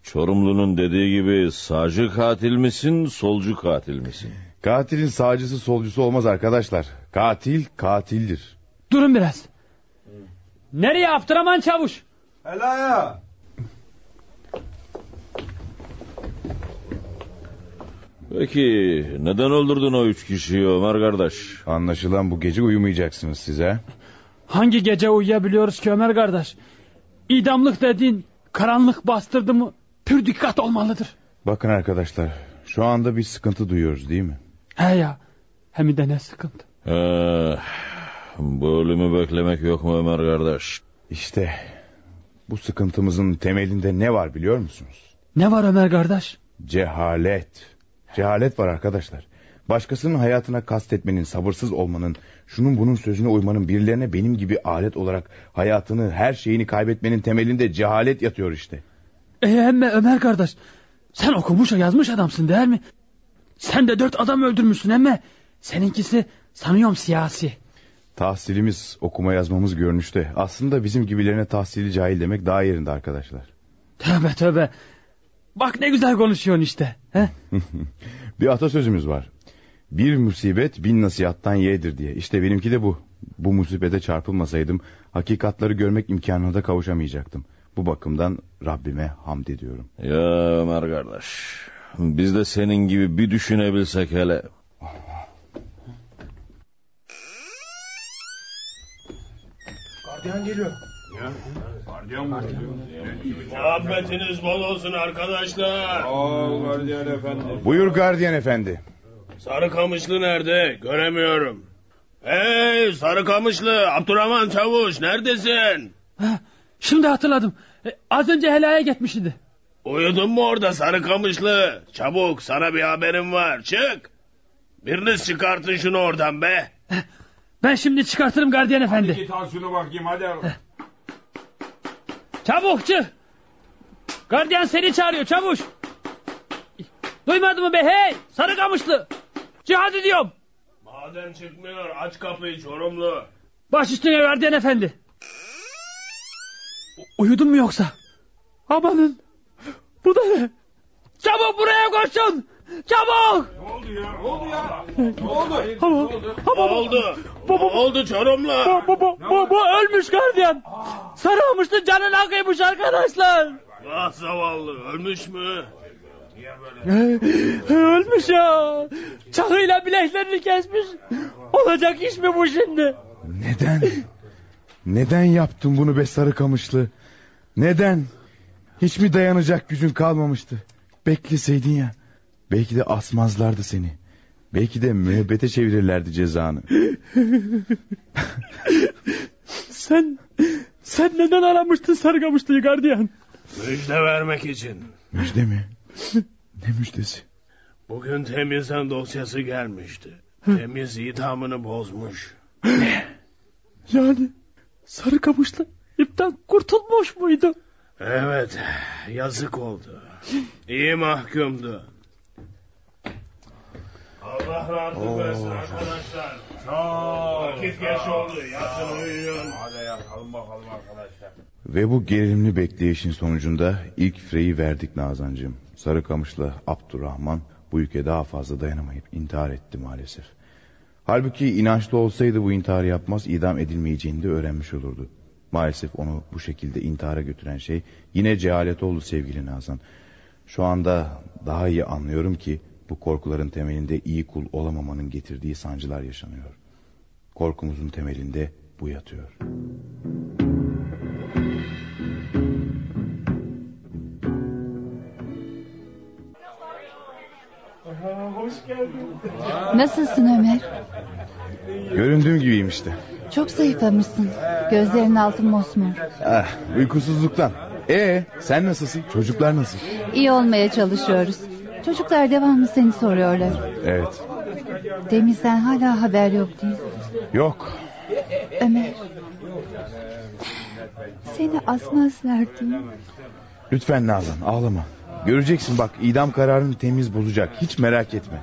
[SPEAKER 11] Çorumlu'nun dediği gibi sağcı katil misin, solcu katil misin?
[SPEAKER 4] Katilin sağcısı solcusu olmaz arkadaşlar. Katil katildir.
[SPEAKER 10] Durun biraz. Nereye Abdurrahman çavuş?
[SPEAKER 5] Helaya.
[SPEAKER 11] Peki neden öldürdün o üç kişiyi Ömer kardeş?
[SPEAKER 4] Anlaşılan bu gece uyumayacaksınız size.
[SPEAKER 10] Hangi gece uyuyabiliyoruz ki Ömer kardeş? İdamlık dediğin karanlık bastırdı mı pür dikkat olmalıdır.
[SPEAKER 4] Bakın arkadaşlar şu anda bir sıkıntı duyuyoruz değil mi?
[SPEAKER 10] He ya hem de ne sıkıntı.
[SPEAKER 11] Ee, bu ölümü beklemek yok mu Ömer kardeş?
[SPEAKER 4] İşte bu sıkıntımızın temelinde ne var biliyor musunuz?
[SPEAKER 10] Ne var Ömer kardeş?
[SPEAKER 4] Cehalet. Cehalet var arkadaşlar. Başkasının hayatına kastetmenin, sabırsız olmanın, şunun bunun sözüne uymanın birilerine benim gibi alet olarak hayatını, her şeyini kaybetmenin temelinde cehalet yatıyor işte.
[SPEAKER 10] E emme Ömer kardeş sen okumuş yazmış adamsın değil mi? Sen de dört adam öldürmüşsün emme. Seninkisi sanıyorum siyasi.
[SPEAKER 4] Tahsilimiz, okuma yazmamız görünüşte. Aslında bizim gibilerine tahsili cahil demek daha yerinde arkadaşlar.
[SPEAKER 10] Tövbe tövbe. Bak ne güzel konuşuyorsun işte. He? (laughs)
[SPEAKER 4] bir atasözümüz var. Bir musibet bin nasihattan yeğdir diye. İşte benimki de bu. Bu musibete çarpılmasaydım hakikatları görmek imkanına da kavuşamayacaktım. Bu bakımdan Rabbime hamd ediyorum.
[SPEAKER 11] Ya Ömer kardeş. Biz de senin gibi bir düşünebilsek hele.
[SPEAKER 14] Gardiyan geliyor.
[SPEAKER 12] Ya, gardiyan mı?
[SPEAKER 3] Muhabbetiniz bol olsun arkadaşlar.
[SPEAKER 12] Aa, gardiyan efendi.
[SPEAKER 4] Buyur gardiyan efendi.
[SPEAKER 3] Sarıkamışlı nerede? Göremiyorum. Hey Sarıkamışlı Abdurrahman Çavuş neredesin?
[SPEAKER 7] Ha, şimdi hatırladım. E, az önce helaya gitmişti.
[SPEAKER 3] Uyudun mu orada Sarıkamışlı? Çabuk sana bir haberim var. Çık. Biriniz çıkartın şunu oradan be.
[SPEAKER 7] Ben şimdi çıkartırım gardiyan efendi.
[SPEAKER 12] Hadi git al şunu bakayım hadi.
[SPEAKER 7] Çabuk çık. Gardiyan seni çağırıyor çavuş. Duymadın mı be hey sarı kamışlı. Cihad ediyorum.
[SPEAKER 3] Madem çıkmıyor aç kapıyı Çorumlu.
[SPEAKER 7] Baş üstüne gardiyan efendi. U- Uyudun mu yoksa? Amanın. Bu da ne? Çabuk buraya koşun. Çabuk.
[SPEAKER 12] Ne oldu ya? Ne oldu ya? Ne oldu?
[SPEAKER 3] Ne oldu? Ne oldu Çorumlu?
[SPEAKER 7] Bu, bu, bu, bu, bu ölmüş gardiyan. Sarılmıştı canına kıymış arkadaşlar.
[SPEAKER 3] Ah zavallı ölmüş mü?
[SPEAKER 7] Ölmüş ya. Çakıyla bileklerini kesmiş. Olacak iş mi bu şimdi?
[SPEAKER 4] Neden? Neden yaptın bunu be sarı kamışlı? Neden? Hiç mi dayanacak gücün kalmamıştı? Bekleseydin ya. Belki de asmazlardı seni. Belki de müebbete çevirirlerdi cezanı. (laughs)
[SPEAKER 7] sen sen neden aramıştın sargamışlığı gardiyan?
[SPEAKER 3] Müjde vermek için.
[SPEAKER 4] Müjde mi? Ne müjdesi?
[SPEAKER 3] Bugün temizden dosyası gelmişti. Temiz idamını bozmuş.
[SPEAKER 7] Yani sarı kamışlı ipten kurtulmuş muydu?
[SPEAKER 3] Evet yazık oldu. İyi mahkumdu. Allah rahatlık versin arkadaşlar. Çok vakit geç oldu. Yatın uyuyun.
[SPEAKER 12] Hadi yatalım bakalım arkadaşlar.
[SPEAKER 4] Ve bu gerilimli bekleyişin sonucunda ilk freyi verdik Nazancığım. Sarıkamış'la Abdurrahman bu ülke daha fazla dayanamayıp intihar etti maalesef. Halbuki inançlı olsaydı bu intiharı yapmaz idam edilmeyeceğini de öğrenmiş olurdu. Maalesef onu bu şekilde intihara götüren şey yine cehalet oldu sevgili Nazan. Şu anda daha iyi anlıyorum ki bu korkuların temelinde iyi kul olamamanın getirdiği sancılar yaşanıyor. Korkumuzun temelinde bu yatıyor.
[SPEAKER 15] Hoş geldin.
[SPEAKER 16] Nasılsın Ömer?
[SPEAKER 4] Göründüğüm gibiyim işte.
[SPEAKER 16] Çok zayıflamışsın. Gözlerin altın mosmor.
[SPEAKER 4] Ah, uykusuzluktan. Ee, sen nasılsın? Çocuklar nasıl?
[SPEAKER 16] İyi olmaya çalışıyoruz. Çocuklar devamlı seni soruyorlar.
[SPEAKER 4] Evet.
[SPEAKER 16] Temizden hala haber yok değil.
[SPEAKER 4] Yok.
[SPEAKER 16] Ömer. Seni asmazlar değil.
[SPEAKER 4] Lütfen Nazan ağlama. Göreceksin bak idam kararını temiz bozacak. Hiç merak etme.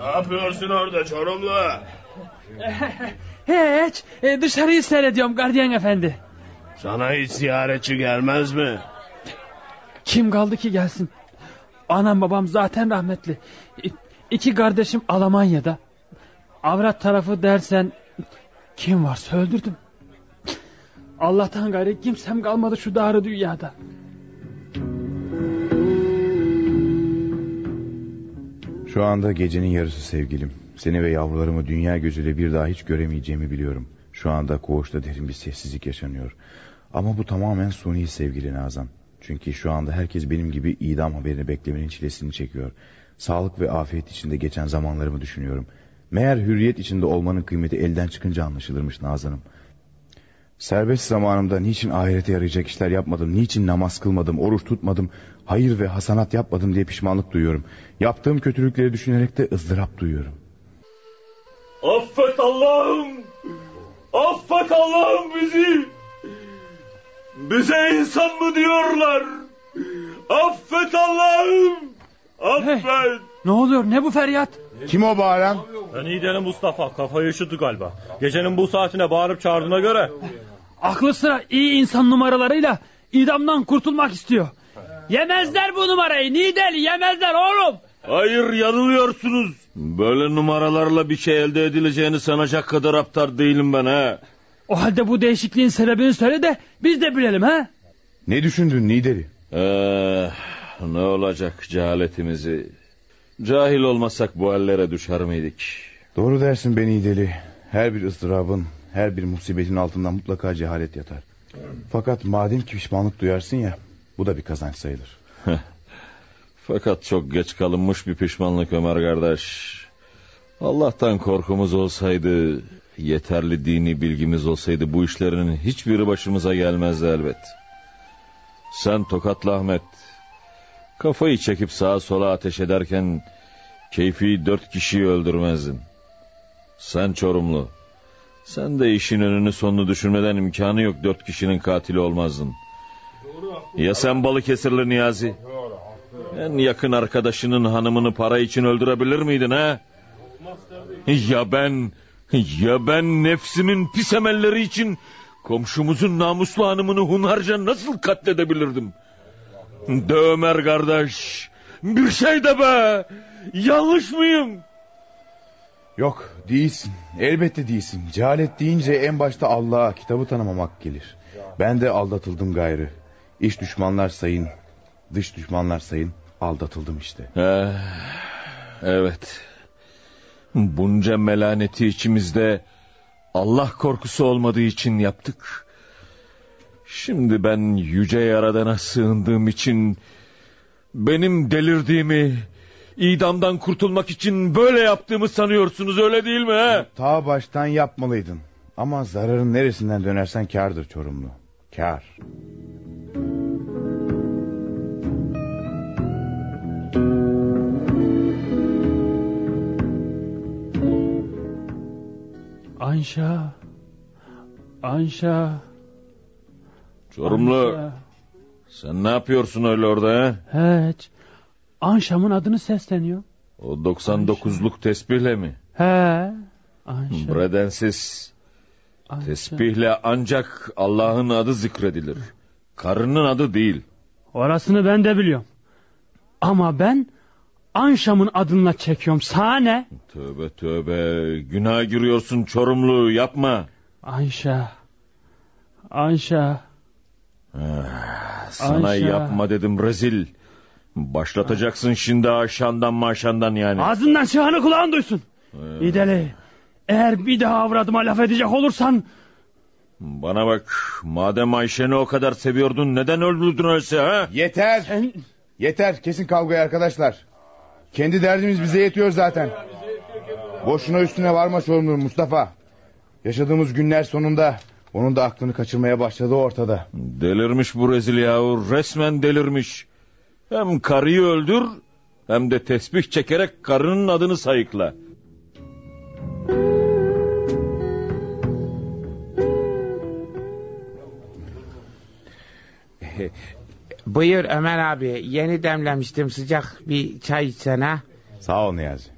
[SPEAKER 3] Ne yapıyorsun orada Çorumlu? (laughs)
[SPEAKER 7] Hiç e, dışarıyı seyrediyorum gardiyan efendi.
[SPEAKER 3] Sana hiç ziyaretçi gelmez mi?
[SPEAKER 7] Kim kaldı ki gelsin? Anam babam zaten rahmetli. İki kardeşim Almanya'da. Avrat tarafı dersen kim varsa öldürdüm. Allah'tan gayrı kimsem kalmadı şu darı dünyada.
[SPEAKER 4] Şu anda gecenin yarısı sevgilim. Seni ve yavrularımı dünya gözüyle bir daha hiç göremeyeceğimi biliyorum. Şu anda koğuşta derin bir sessizlik yaşanıyor. Ama bu tamamen suni sevgili Nazan. Çünkü şu anda herkes benim gibi idam haberini beklemenin çilesini çekiyor. Sağlık ve afiyet içinde geçen zamanlarımı düşünüyorum. Meğer hürriyet içinde olmanın kıymeti elden çıkınca anlaşılırmış Nazan'ım. Serbest zamanımda niçin ahirete yarayacak işler yapmadım, niçin namaz kılmadım, oruç tutmadım, hayır ve hasanat yapmadım diye pişmanlık duyuyorum. Yaptığım kötülükleri düşünerek de ızdırap duyuyorum.
[SPEAKER 17] Affet Allah'ım. Affet Allah'ım bizi. Bize insan mı diyorlar? Affet Allah'ım. Affet.
[SPEAKER 7] Ne oluyor ne bu feryat?
[SPEAKER 4] Kim o bağıran?
[SPEAKER 14] Ben iyi Mustafa. Kafayı üşüttü galiba. Gecenin bu saatine bağırıp çağırdığına göre.
[SPEAKER 7] Aklı sıra iyi insan numaralarıyla idamdan kurtulmak istiyor. Yemezler bu numarayı Nidel yemezler oğlum.
[SPEAKER 11] Hayır yanılıyorsunuz. Böyle numaralarla bir şey elde edileceğini sanacak kadar aptal değilim ben ha.
[SPEAKER 7] O halde bu değişikliğin sebebini söyle de biz de bilelim ha.
[SPEAKER 4] Ne düşündün Nideri?
[SPEAKER 11] Ee, ne olacak cehaletimizi? Cahil olmasak bu hallere düşer miydik?
[SPEAKER 4] Doğru dersin beni deli. Her bir ızdırabın, Her bir musibetin altında mutlaka cehalet yatar. Fakat madem ki pişmanlık duyarsın ya... ...bu da bir kazanç sayılır. (laughs)
[SPEAKER 11] Fakat çok geç kalınmış bir pişmanlık Ömer kardeş. Allah'tan korkumuz olsaydı... ...yeterli dini bilgimiz olsaydı... ...bu işlerin hiçbiri başımıza gelmezdi elbet. Sen Tokatlı Ahmet... ...kafayı çekip sağa sola ateş ederken... ...keyfi dört kişiyi öldürmezdin. Sen Çorumlu... Sen de işin önünü sonunu düşünmeden imkanı yok dört kişinin katili olmazdın. Ya sen Balıkesirli Niyazi? En yakın arkadaşının hanımını para için öldürebilir miydin ha? Ya ben... (laughs) Ya ben nefsimin pis emelleri için... ...komşumuzun namuslu hanımını hunharca nasıl katledebilirdim? De Ömer kardeş... ...bir şey de be... ...yanlış mıyım?
[SPEAKER 4] Yok değilsin. Elbette değilsin. Cehalet deyince en başta Allah'a kitabı tanımamak gelir. Ben de aldatıldım gayrı. İş düşmanlar sayın. Dış düşmanlar sayın. Aldatıldım işte.
[SPEAKER 11] Ee, evet. Bunca melaneti içimizde Allah korkusu olmadığı için yaptık. Şimdi ben yüce yaradana sığındığım için benim delirdiğimi İdamdan kurtulmak için böyle yaptığımı sanıyorsunuz öyle değil mi?
[SPEAKER 4] Ta baştan yapmalıydın. Ama zararın neresinden dönersen kardır Çorumlu. Kar.
[SPEAKER 10] Anşa. Anşa.
[SPEAKER 11] Çorumlu. Anşa. Sen ne yapıyorsun öyle orada
[SPEAKER 10] he? Hiç. Anşam'ın adını sesleniyor.
[SPEAKER 11] O 99'luk tesbihle mi?
[SPEAKER 10] He. Anşam.
[SPEAKER 11] Bredensiz. Anşam. Tesbihle ancak Allah'ın adı zikredilir. Karının adı değil.
[SPEAKER 10] Orasını ben de biliyorum. Ama ben Anşam'ın adına çekiyorum. Sana ne?
[SPEAKER 11] Tövbe tövbe. Günah giriyorsun Çorumlu yapma.
[SPEAKER 10] Anşa. Anşa.
[SPEAKER 11] Ah, sana Anşa. yapma dedim rezil. Başlatacaksın şimdi aşağından maşandan yani.
[SPEAKER 10] Ağzından çıkanı kulağın duysun. Ee... İdeli. Eğer bir daha avradıma laf edecek olursan...
[SPEAKER 11] Bana bak madem Ayşe'ni o kadar seviyordun neden öldürdün öyleyse ha?
[SPEAKER 4] Yeter. Sen... Yeter kesin kavgayı arkadaşlar. Kendi derdimiz bize yetiyor zaten. Boşuna üstüne varma sorumlu Mustafa. Yaşadığımız günler sonunda onun da aklını kaçırmaya başladı ortada.
[SPEAKER 11] Delirmiş bu rezil yahu resmen delirmiş. Hem karıyı öldür hem de tesbih çekerek karının adını sayıkla. (laughs)
[SPEAKER 18] Buyur Ömer abi yeni demlemiştim sıcak bir çay içsene.
[SPEAKER 4] Sağ ol Niyazi.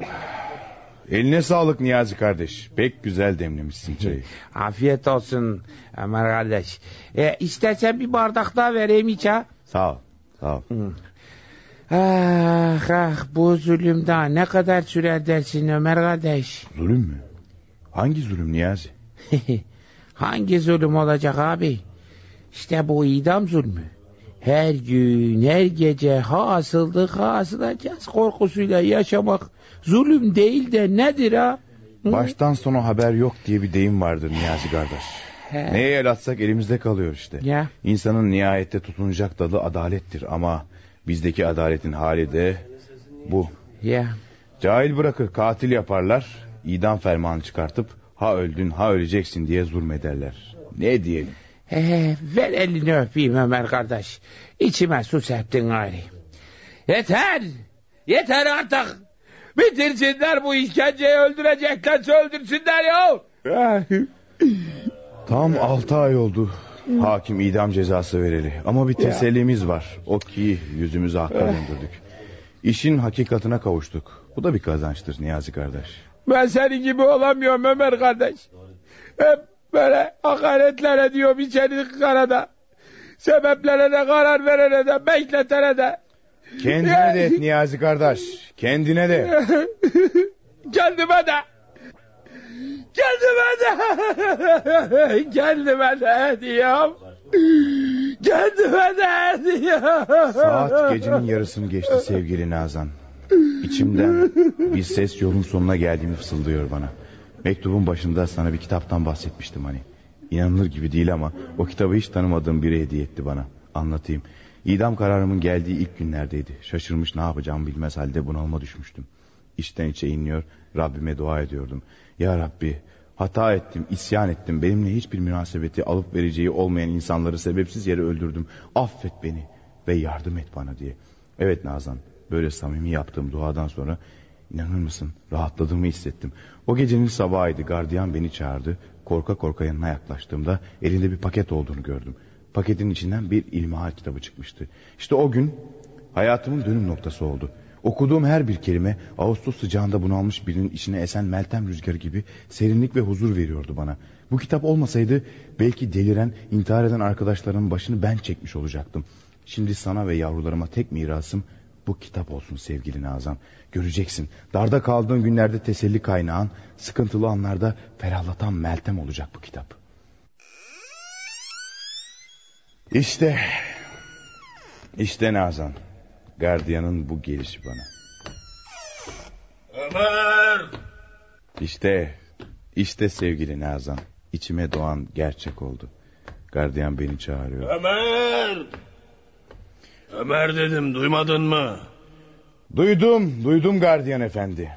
[SPEAKER 4] (laughs) Eline sağlık Niyazi kardeş. Pek güzel demlemişsin çayı. (laughs)
[SPEAKER 18] Afiyet olsun Ömer kardeş. E, istersen bir bardak daha vereyim iç ha.
[SPEAKER 4] Sağ ol. Sağ ol.
[SPEAKER 18] Ah, ah bu zulüm daha ne kadar sürer dersin Ömer kardeş?
[SPEAKER 4] Zulüm mü? Hangi zulüm Niyazi? (laughs)
[SPEAKER 18] Hangi zulüm olacak abi? İşte bu idam zulmü. Her gün, her gece hasıldık hasılacağız korkusuyla yaşamak zulüm değil de nedir ha?
[SPEAKER 4] Hı? Baştan sona haber yok diye bir deyim vardır Niyazi kardeş. He. Neye el atsak elimizde kalıyor işte.
[SPEAKER 18] Ya.
[SPEAKER 4] İnsanın nihayette tutunacak dalı adalettir ama bizdeki adaletin hali de bu.
[SPEAKER 18] Ya.
[SPEAKER 4] Cahil bırakır katil yaparlar, idam fermanı çıkartıp ha öldün ha öleceksin diye zulmederler. Ne diyelim?
[SPEAKER 18] He, ver elini öpeyim Ömer kardeş. İçime su serptin gari. Yeter. Yeter artık. Bitirsinler bu işkenceyi öldüreceklerse öldürsünler ya.
[SPEAKER 4] Tam altı ay oldu. Hakim idam cezası vereli. Ama bir tesellimiz var. O ki yüzümüzü hakka döndürdük. İşin hakikatine kavuştuk. Bu da bir kazançtır Niyazi kardeş.
[SPEAKER 18] Ben senin gibi olamıyorum Ömer kardeş. Hep böyle hakaretler ediyorum içeri karada. Sebeplere de karar verene de bekletene de.
[SPEAKER 4] Kendine de et Niyazi kardeş. Kendine de. (laughs)
[SPEAKER 18] Kendime de. Kendime de. (laughs) Kendime de diyorum. Kendime de diyorum.
[SPEAKER 4] Saat gecenin yarısını geçti sevgili Nazan. İçimden bir ses yolun sonuna geldiğimi fısıldıyor bana. Mektubun başında sana bir kitaptan bahsetmiştim hani. İnanılır gibi değil ama o kitabı hiç tanımadığım biri hediye etti bana. Anlatayım. İdam kararımın geldiği ilk günlerdeydi. Şaşırmış ne yapacağımı bilmez halde bunalıma düşmüştüm. İçten içe inliyor, Rabbime dua ediyordum. Ya Rabbi, hata ettim, isyan ettim. Benimle hiçbir münasebeti alıp vereceği olmayan insanları sebepsiz yere öldürdüm. Affet beni ve yardım et bana diye. Evet Nazan, böyle samimi yaptığım duadan sonra inanır mısın rahatladığımı hissettim. O gecenin sabahıydı, gardiyan beni çağırdı. Korka korka yanına yaklaştığımda elinde bir paket olduğunu gördüm. Paketin içinden bir ilmihal kitabı çıkmıştı. İşte o gün hayatımın dönüm noktası oldu. Okuduğum her bir kelime Ağustos sıcağında bunalmış birinin içine esen meltem rüzgarı gibi serinlik ve huzur veriyordu bana. Bu kitap olmasaydı belki deliren, intihar eden arkadaşlarımın başını ben çekmiş olacaktım. Şimdi sana ve yavrularıma tek mirasım bu kitap olsun sevgili Nazan. Göreceksin darda kaldığın günlerde teselli kaynağın, sıkıntılı anlarda ferahlatan meltem olacak bu kitap. İşte, işte Nazan. Gardiyanın bu gelişi bana.
[SPEAKER 19] Ömer!
[SPEAKER 4] İşte, işte sevgili Nazan. İçime doğan gerçek oldu. Gardiyan beni çağırıyor.
[SPEAKER 19] Ömer! Ömer dedim duymadın mı?
[SPEAKER 4] Duydum, duydum gardiyan efendi.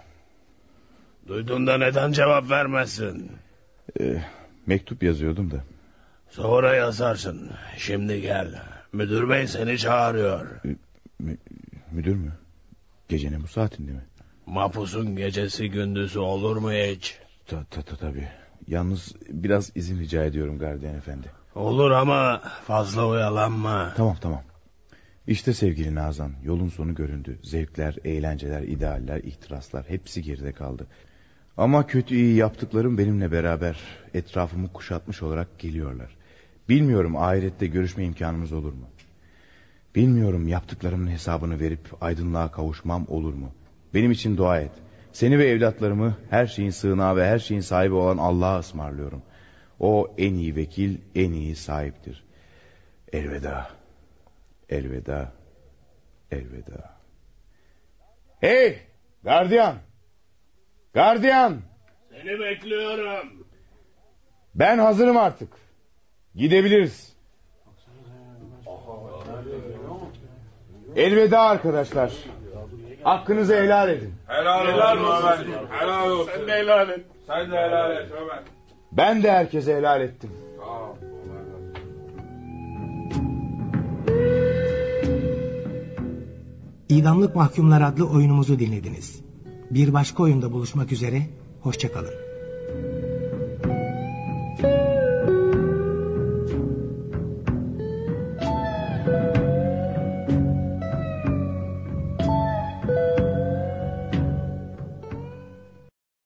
[SPEAKER 19] Duydun da neden cevap vermezsin?
[SPEAKER 4] Ee, mektup yazıyordum da.
[SPEAKER 19] Sonra yazarsın. Şimdi gel. Müdür bey seni çağırıyor.
[SPEAKER 4] Mü müdür mü? Gecenin bu saatinde mi?
[SPEAKER 19] Mapusun gecesi gündüzü olur mu hiç?
[SPEAKER 4] Ta, ta, ta, tabii. Yalnız biraz izin rica ediyorum gardiyan efendi.
[SPEAKER 19] Olur ama fazla oyalanma.
[SPEAKER 4] Tamam tamam. İşte sevgili Nazan yolun sonu göründü. Zevkler, eğlenceler, idealler, ihtiraslar hepsi geride kaldı. Ama kötü iyi yaptıklarım benimle beraber etrafımı kuşatmış olarak geliyorlar. Bilmiyorum ahirette görüşme imkanımız olur mu? Bilmiyorum yaptıklarımın hesabını verip aydınlığa kavuşmam olur mu? Benim için dua et. Seni ve evlatlarımı her şeyin sığınağı ve her şeyin sahibi olan Allah'a ısmarlıyorum. O en iyi vekil, en iyi sahiptir. Elveda. Elveda. Elveda. Hey! Gardiyan! Gardiyan!
[SPEAKER 19] Seni bekliyorum.
[SPEAKER 4] Ben hazırım artık. Gidebiliriz. Elveda arkadaşlar. Hakkınızı helal edin.
[SPEAKER 12] Helal, helal olsun. Ömer. Helal olsun. Sen de helal et. Sen de helal et Ömer.
[SPEAKER 4] Ben de herkese helal ettim.
[SPEAKER 2] İdamlık Mahkumlar adlı oyunumuzu dinlediniz. Bir başka oyunda buluşmak üzere, hoşçakalın.